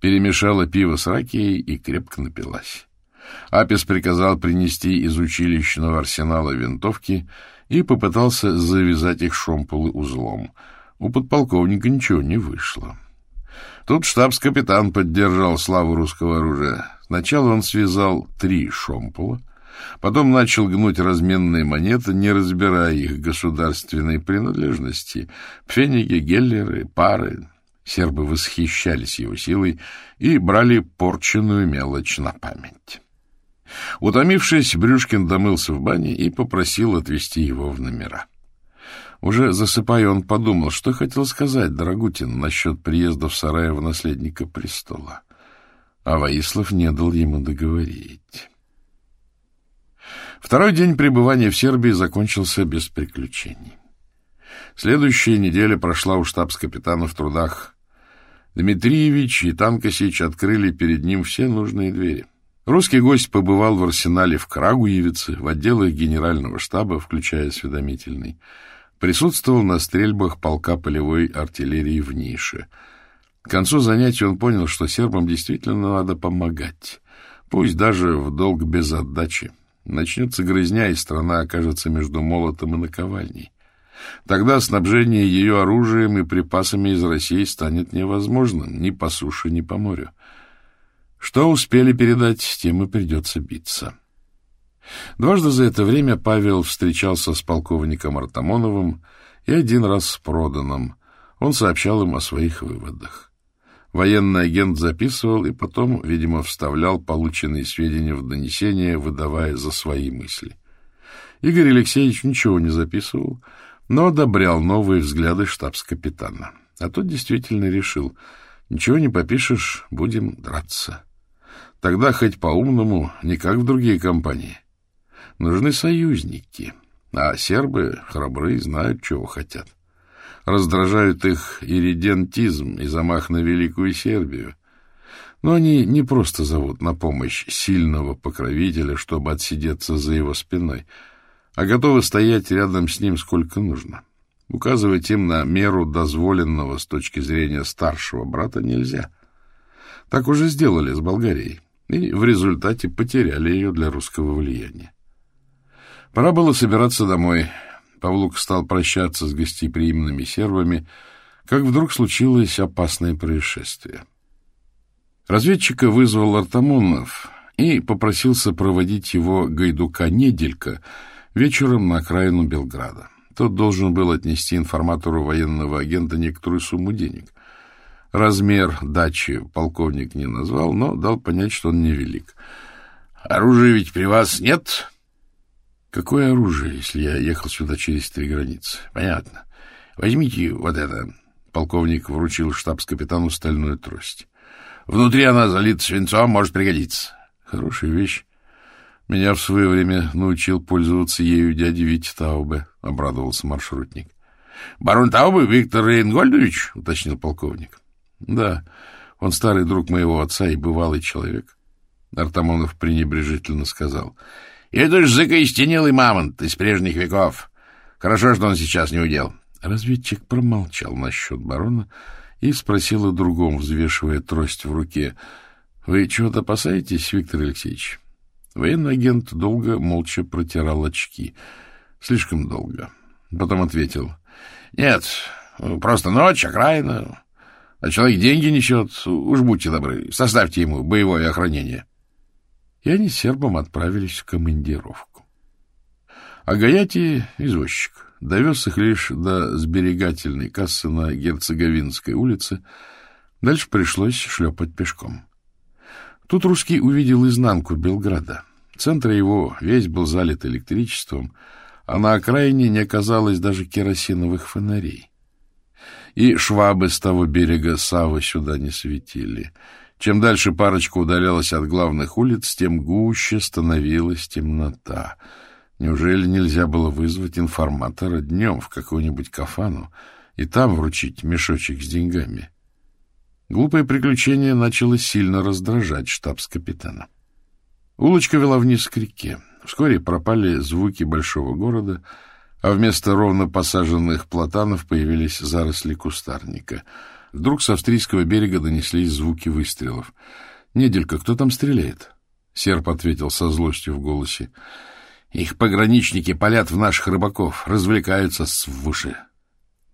перемешала пиво с ракией и крепко напилась. Апис приказал принести из училищного арсенала винтовки и попытался завязать их шомполы узлом. У подполковника ничего не вышло. Тут штабс-капитан поддержал славу русского оружия. Сначала он связал три шомпола, потом начал гнуть разменные монеты, не разбирая их государственной принадлежности. Пфенниги, геллеры, пары. Сербы восхищались его силой и брали порченную мелочь на память. Утомившись, Брюшкин домылся в бане и попросил отвезти его в номера. Уже засыпая, он подумал, что хотел сказать Драгутин насчет приезда в Сараево наследника престола а Ваислав не дал ему договорить. Второй день пребывания в Сербии закончился без приключений. Следующая неделя прошла у штабс-капитана в трудах. Дмитриевич и Танкосич открыли перед ним все нужные двери. Русский гость побывал в арсенале в Крагуевице, в отделах генерального штаба, включая осведомительный. Присутствовал на стрельбах полка полевой артиллерии в Нише — к концу занятия он понял, что сербам действительно надо помогать, пусть даже в долг без отдачи. Начнется грызня, и страна окажется между молотом и наковальней. Тогда снабжение ее оружием и припасами из России станет невозможным ни по суше, ни по морю. Что успели передать, тем и придется биться. Дважды за это время Павел встречался с полковником Артамоновым и один раз с Проданом. Он сообщал им о своих выводах. Военный агент записывал и потом, видимо, вставлял полученные сведения в донесение, выдавая за свои мысли. Игорь Алексеевич ничего не записывал, но одобрял новые взгляды штабс-капитана. А тот действительно решил, ничего не попишешь, будем драться. Тогда хоть по-умному, не как в другие компании. Нужны союзники, а сербы храбрые знают, чего хотят. Раздражают их иридентизм и замах на Великую Сербию. Но они не просто зовут на помощь сильного покровителя, чтобы отсидеться за его спиной, а готовы стоять рядом с ним сколько нужно. Указывать им на меру дозволенного с точки зрения старшего брата нельзя. Так уже сделали с Болгарией, и в результате потеряли ее для русского влияния. Пора было собираться домой — Павлук стал прощаться с гостеприимными сербами, как вдруг случилось опасное происшествие. Разведчика вызвал Артамонов и попросился проводить его Гайдука Неделька вечером на окраину Белграда. Тот должен был отнести информатору военного агента некоторую сумму денег. Размер дачи полковник не назвал, но дал понять, что он невелик. — Оружия ведь при вас нет? Какое оружие, если я ехал сюда через три границы? Понятно. Возьмите вот это. Полковник вручил штабс-капитану стальную трость. Внутри она залита свинцом, может пригодиться. Хорошая вещь. Меня в свое время научил пользоваться ею дядя Витя Таубе, — обрадовался маршрутник. — Барон Таубе Виктор Рейнгольдович? — уточнил полковник. — Да, он старый друг моего отца и бывалый человек. Артамонов пренебрежительно сказал. — Это ж закостенелый мамонт из прежних веков. Хорошо, что он сейчас не удел. Разведчик промолчал насчет барона и спросил о другом, взвешивая трость в руке. — Вы чего-то опасаетесь, Виктор Алексеевич? Военный агент долго молча протирал очки. Слишком долго. Потом ответил. — Нет, просто ночь, окраина. А человек деньги несет. Уж будьте добры, составьте ему боевое охранение. И они с сербом отправились в командировку. А Гаяти — извозчик. Довез их лишь до сберегательной кассы на Герцеговинской улице. Дальше пришлось шлепать пешком. Тут русский увидел изнанку Белграда. Центр его весь был залит электричеством, а на окраине не оказалось даже керосиновых фонарей. И швабы с того берега Савы сюда не светили. Чем дальше парочка удалялась от главных улиц, тем гуще становилась темнота. Неужели нельзя было вызвать информатора днем в какую-нибудь кафану и там вручить мешочек с деньгами? — Глупое приключение начало сильно раздражать штабс-капитана. Улочка вела вниз к реке. Вскоре пропали звуки большого города, а вместо ровно посаженных платанов появились заросли кустарника. Вдруг с австрийского берега донеслись звуки выстрелов. — Неделька, кто там стреляет? Серп ответил со злостью в голосе. — Их пограничники палят в наших рыбаков, развлекаются с выши.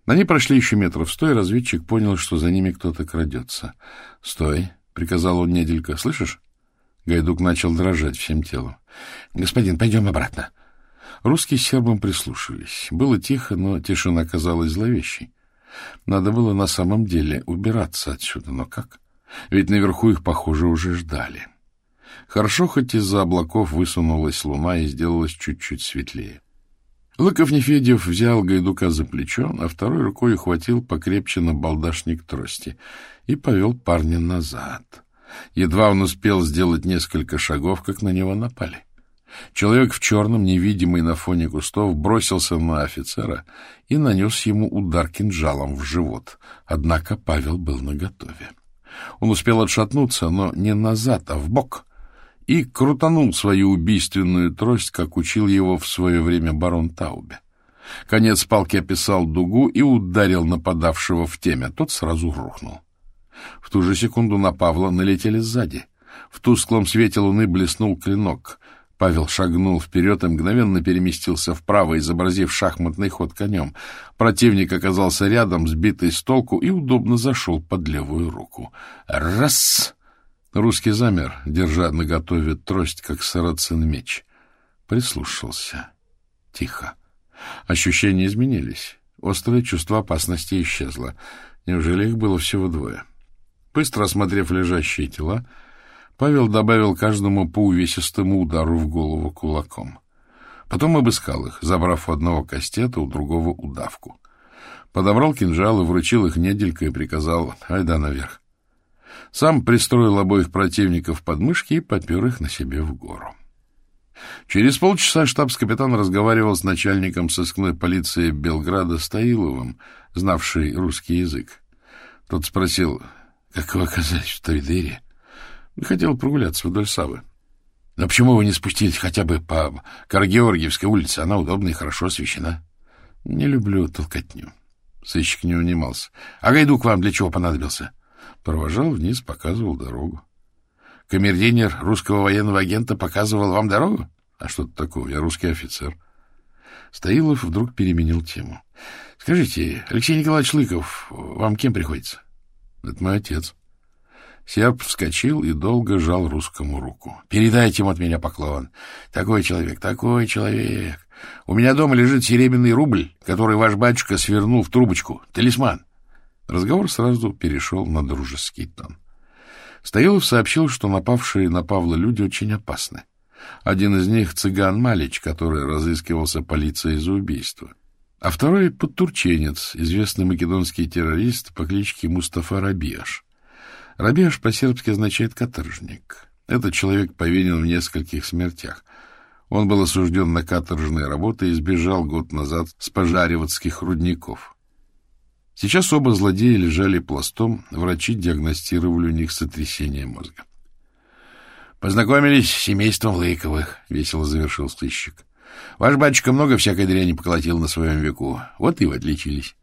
Они прошли еще метров сто, и разведчик понял, что за ними кто-то крадется. — Стой, — приказал он неделька. — Слышишь? Гайдук начал дрожать всем телом. — Господин, пойдем обратно. Русские с сербом прислушались. Было тихо, но тишина казалась зловещей. Надо было на самом деле убираться отсюда, но как? Ведь наверху их, похоже, уже ждали. Хорошо, хоть из-за облаков высунулась луна и сделалось чуть-чуть светлее. Лыков Нефедьев взял Гайдука за плечо, а второй рукой ухватил покрепче на балдашник трости и повел парня назад. Едва он успел сделать несколько шагов, как на него напали. Человек в черном, невидимый на фоне кустов, бросился на офицера и нанес ему удар кинжалом в живот. Однако Павел был наготове. Он успел отшатнуться, но не назад, а в бок — и крутанул свою убийственную трость, как учил его в свое время барон Таубе. Конец палки описал дугу и ударил нападавшего в темя. Тот сразу рухнул. В ту же секунду на Павла налетели сзади. В тусклом свете луны блеснул клинок. Павел шагнул вперед и мгновенно переместился вправо, изобразив шахматный ход конем. Противник оказался рядом, сбитый с толку, и удобно зашел под левую руку. Раз! Русский замер, держа наготове трость, как сарацин меч. Прислушался. Тихо. Ощущения изменились. Острое чувство опасности исчезло. Неужели их было всего двое? Быстро осмотрев лежащие тела, Павел добавил каждому по увесистому удару в голову кулаком. Потом обыскал их, забрав у одного кастета, у другого удавку. Подобрал кинжал и вручил их неделька и приказал «Айда наверх». Сам пристроил обоих противников под мышки и попер их на себе в гору. Через полчаса штабс-капитан разговаривал с начальником сыскной полиции Белграда Стаиловым, знавший русский язык. Тот спросил, как вы оказались в той дыре? Хотел прогуляться вдоль Савы. — Но почему вы не спустились хотя бы по Каргеоргиевской улице? Она удобна и хорошо освещена. — Не люблю толкотню. Сыщик не унимался. — А Гайдук вам для чего понадобился? — Провожал вниз, показывал дорогу. Камердинер русского военного агента показывал вам дорогу? А что-то такое, я русский офицер. Стоилов вдруг переменил тему. — Скажите, Алексей Николаевич Лыков, вам кем приходится? — Это мой отец. Серб вскочил и долго жал русскому руку. — Передайте ему от меня поклон. Такой человек, такой человек. У меня дома лежит серебряный рубль, который ваш батюшка свернул в трубочку. Талисман. Разговор сразу перешел на дружеский тон. Стоилов сообщил, что напавшие на Павла люди очень опасны. Один из них — цыган Малич, который разыскивался полицией за убийство. А второй — подтурченец, известный македонский террорист по кличке Мустафа Рабиаш. Рабиаш по-сербски означает «каторжник». Этот человек повинен в нескольких смертях. Он был осужден на каторжные работы и сбежал год назад с пожареводских рудников. Сейчас оба злодея лежали пластом, врачи диагностировали у них сотрясение мозга. — Познакомились с семейством Лыковых, — весело завершил сыщик. — Ваш батюшка много всякой дряни поколотил на своем веку. Вот и вы отличились.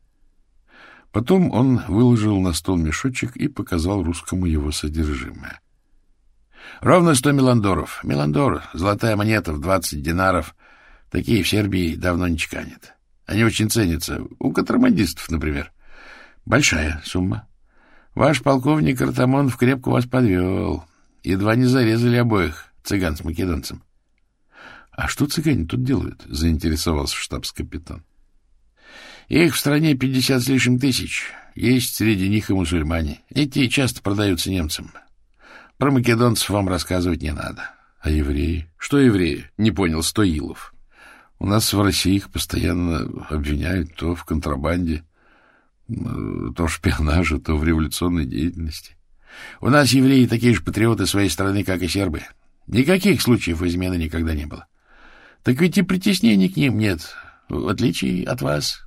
Потом он выложил на стол мешочек и показал русскому его содержимое. — Ровно сто меландоров. Меландор — золотая монета в двадцать динаров. Такие в Сербии давно не чеканят. Они очень ценятся. У контрабандистов, например. Большая сумма. Ваш полковник Артамонов крепко вас подвел. Едва не зарезали обоих, цыган с македонцем. — А что цыгане тут делают? — заинтересовался штабс-капитан. — Их в стране пятьдесят с лишним тысяч. Есть среди них и мусульмане. Эти часто продаются немцам. Про македонцев вам рассказывать не надо. — А евреи? — Что евреи? — не понял Стоилов. — У нас в России их постоянно обвиняют то в контрабанде, то в шпионаже, то в революционной деятельности. У нас евреи такие же патриоты своей страны, как и сербы. Никаких случаев измены никогда не было. Так ведь и притеснений к ним нет, в отличие от вас.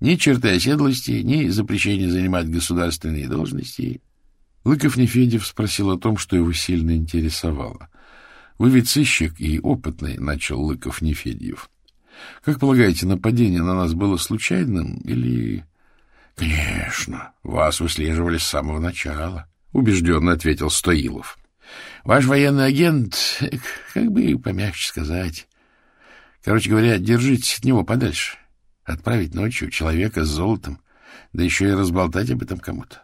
Ни черты оседлости, ни запрещения занимать государственные должности. Лыков Нефедев спросил о том, что его сильно интересовало. — Вы ведь сыщик и опытный, — начал Лыков Нефедьев. — Как полагаете, нападение на нас было случайным или... — Конечно, вас выслеживали с самого начала. — убежденно ответил Стоилов. — Ваш военный агент, как бы помягче сказать. Короче говоря, держитесь от него подальше. Отправить ночью человека с золотом, да еще и разболтать об этом кому-то.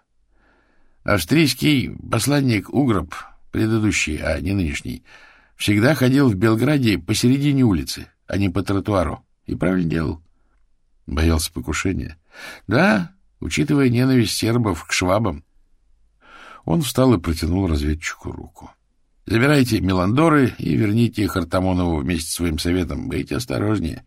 Австрийский посланник Угроб, предыдущий, а не нынешний, всегда ходил в Белграде посередине улицы, а не по тротуару. И правильно делал. Боялся покушения? Да, учитывая ненависть сербов к швабам. Он встал и протянул разведчику руку. — Забирайте Меландоры и верните их Артамонову вместе с своим советом. Будьте осторожнее.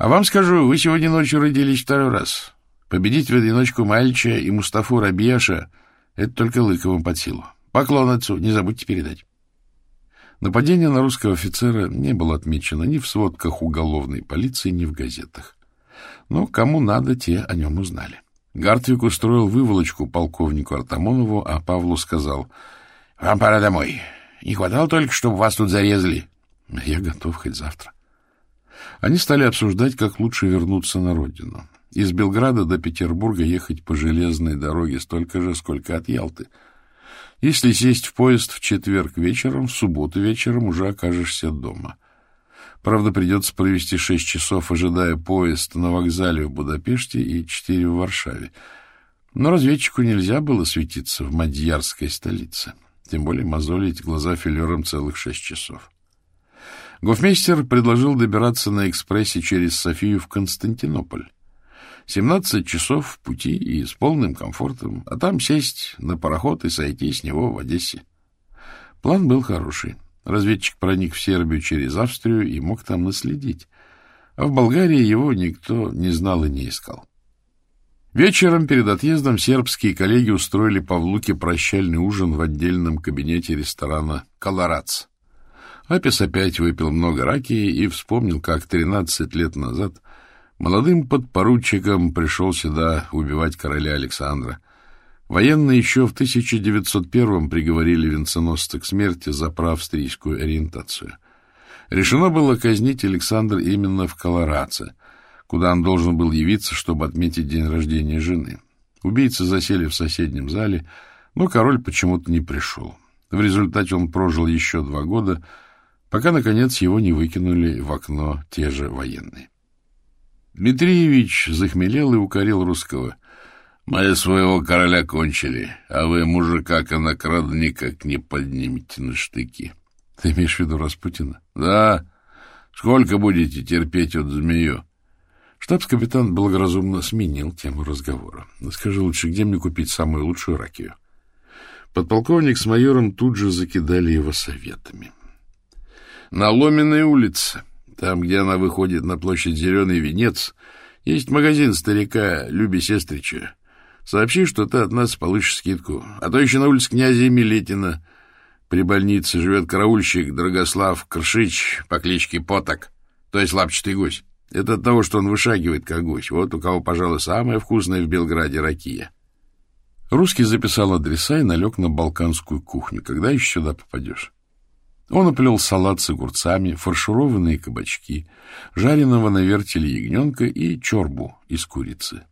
А вам скажу, вы сегодня ночью родились второй раз. Победить в одиночку Мальча и Мустафу Рабьяша — это только Лыковым под силу. Поклон отцу, не забудьте передать. Нападение на русского офицера не было отмечено ни в сводках уголовной полиции, ни в газетах. Но кому надо, те о нем узнали. Гартвик устроил выволочку полковнику Артамонову, а Павлу сказал, — Вам пора домой. Не хватало только, чтобы вас тут зарезали. — Я готов хоть завтра. Они стали обсуждать, как лучше вернуться на родину. Из Белграда до Петербурга ехать по железной дороге столько же, сколько от Ялты. Если сесть в поезд в четверг вечером, в субботу вечером уже окажешься дома. Правда, придется провести шесть часов, ожидая поезд на вокзале в Будапеште и четыре в Варшаве. Но разведчику нельзя было светиться в мадьярской столице, тем более мозолить глаза филером целых шесть часов. Гофмейстер предложил добираться на экспрессе через Софию в Константинополь. Семнадцать часов в пути и с полным комфортом, а там сесть на пароход и сойти с него в Одессе. План был хороший. Разведчик проник в Сербию через Австрию и мог там наследить. А в Болгарии его никто не знал и не искал. Вечером перед отъездом сербские коллеги устроили Павлуке прощальный ужин в отдельном кабинете ресторана «Колорадс». Апис опять выпил много раки и вспомнил, как 13 лет назад молодым подпоручиком пришел сюда убивать короля Александра — Военные еще в 1901-м приговорили венценосца к смерти за проавстрийскую ориентацию. Решено было казнить Александра именно в Колорадце, куда он должен был явиться, чтобы отметить день рождения жены. Убийцы засели в соседнем зале, но король почему-то не пришел. В результате он прожил еще два года, пока, наконец, его не выкинули в окно те же военные. Дмитриевич захмелел и укорил русского. Мы своего короля кончили, а вы мужика конокрада никак не поднимете на штыки. Ты имеешь в виду Распутина? Да. Сколько будете терпеть от змею? Штабс-капитан благоразумно сменил тему разговора. Скажи лучше, где мне купить самую лучшую ракию? Подполковник с майором тут же закидали его советами. На Ломенной улице, там, где она выходит на площадь Зеленый Венец, есть магазин старика Люби Сестрича. Сообщи, что ты от нас получишь скидку. А то еще на улице князя Милетина. При больнице живет караульщик Драгослав Кршич по кличке Поток, то есть лапчатый гусь. Это от того, что он вышагивает, как гусь. Вот у кого, пожалуй, самое вкусное в Белграде ракия. Русский записал адреса и налег на балканскую кухню. Когда еще сюда попадешь? Он оплел салат с огурцами, фаршированные кабачки, жареного на вертеле ягненка и чорбу из курицы.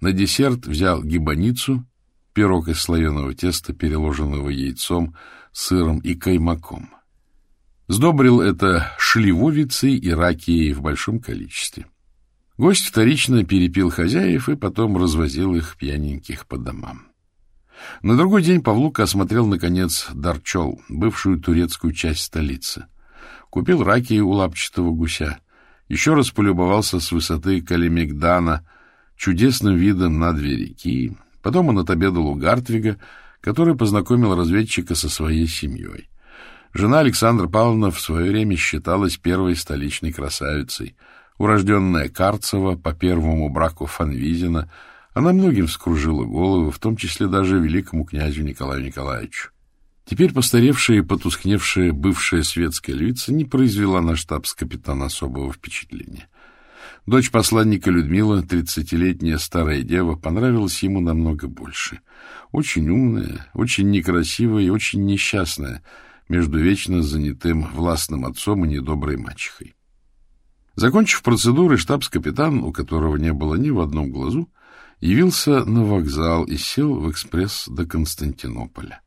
На десерт взял гибаницу, пирог из слоеного теста, переложенного яйцом, сыром и каймаком. Сдобрил это шливовицей и ракией в большом количестве. Гость вторично перепил хозяев и потом развозил их пьяненьких по домам. На другой день Павлука осмотрел, наконец, Дарчол, бывшую турецкую часть столицы. Купил раки у лапчатого гуся. Еще раз полюбовался с высоты Калимегдана чудесным видом на две реки. Потом он отобедал у Гартвига, который познакомил разведчика со своей семьей. Жена Александра Павловна в свое время считалась первой столичной красавицей. Урожденная Карцева по первому браку Фанвизина — она многим вскружила голову, в том числе даже великому князю Николаю Николаевичу. Теперь постаревшая и потускневшая бывшая светская львица не произвела на штабс-капитана особого впечатления. Дочь посланника Людмила, тридцатилетняя старая дева, понравилась ему намного больше. Очень умная, очень некрасивая и очень несчастная, между вечно занятым властным отцом и недоброй мачехой. Закончив процедуры, штабс-капитан, у которого не было ни в одном глазу, явился на вокзал и сел в экспресс до Константинополя.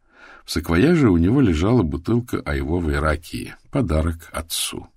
В саквояже у него лежала бутылка айвовой ракии, подарок отцу.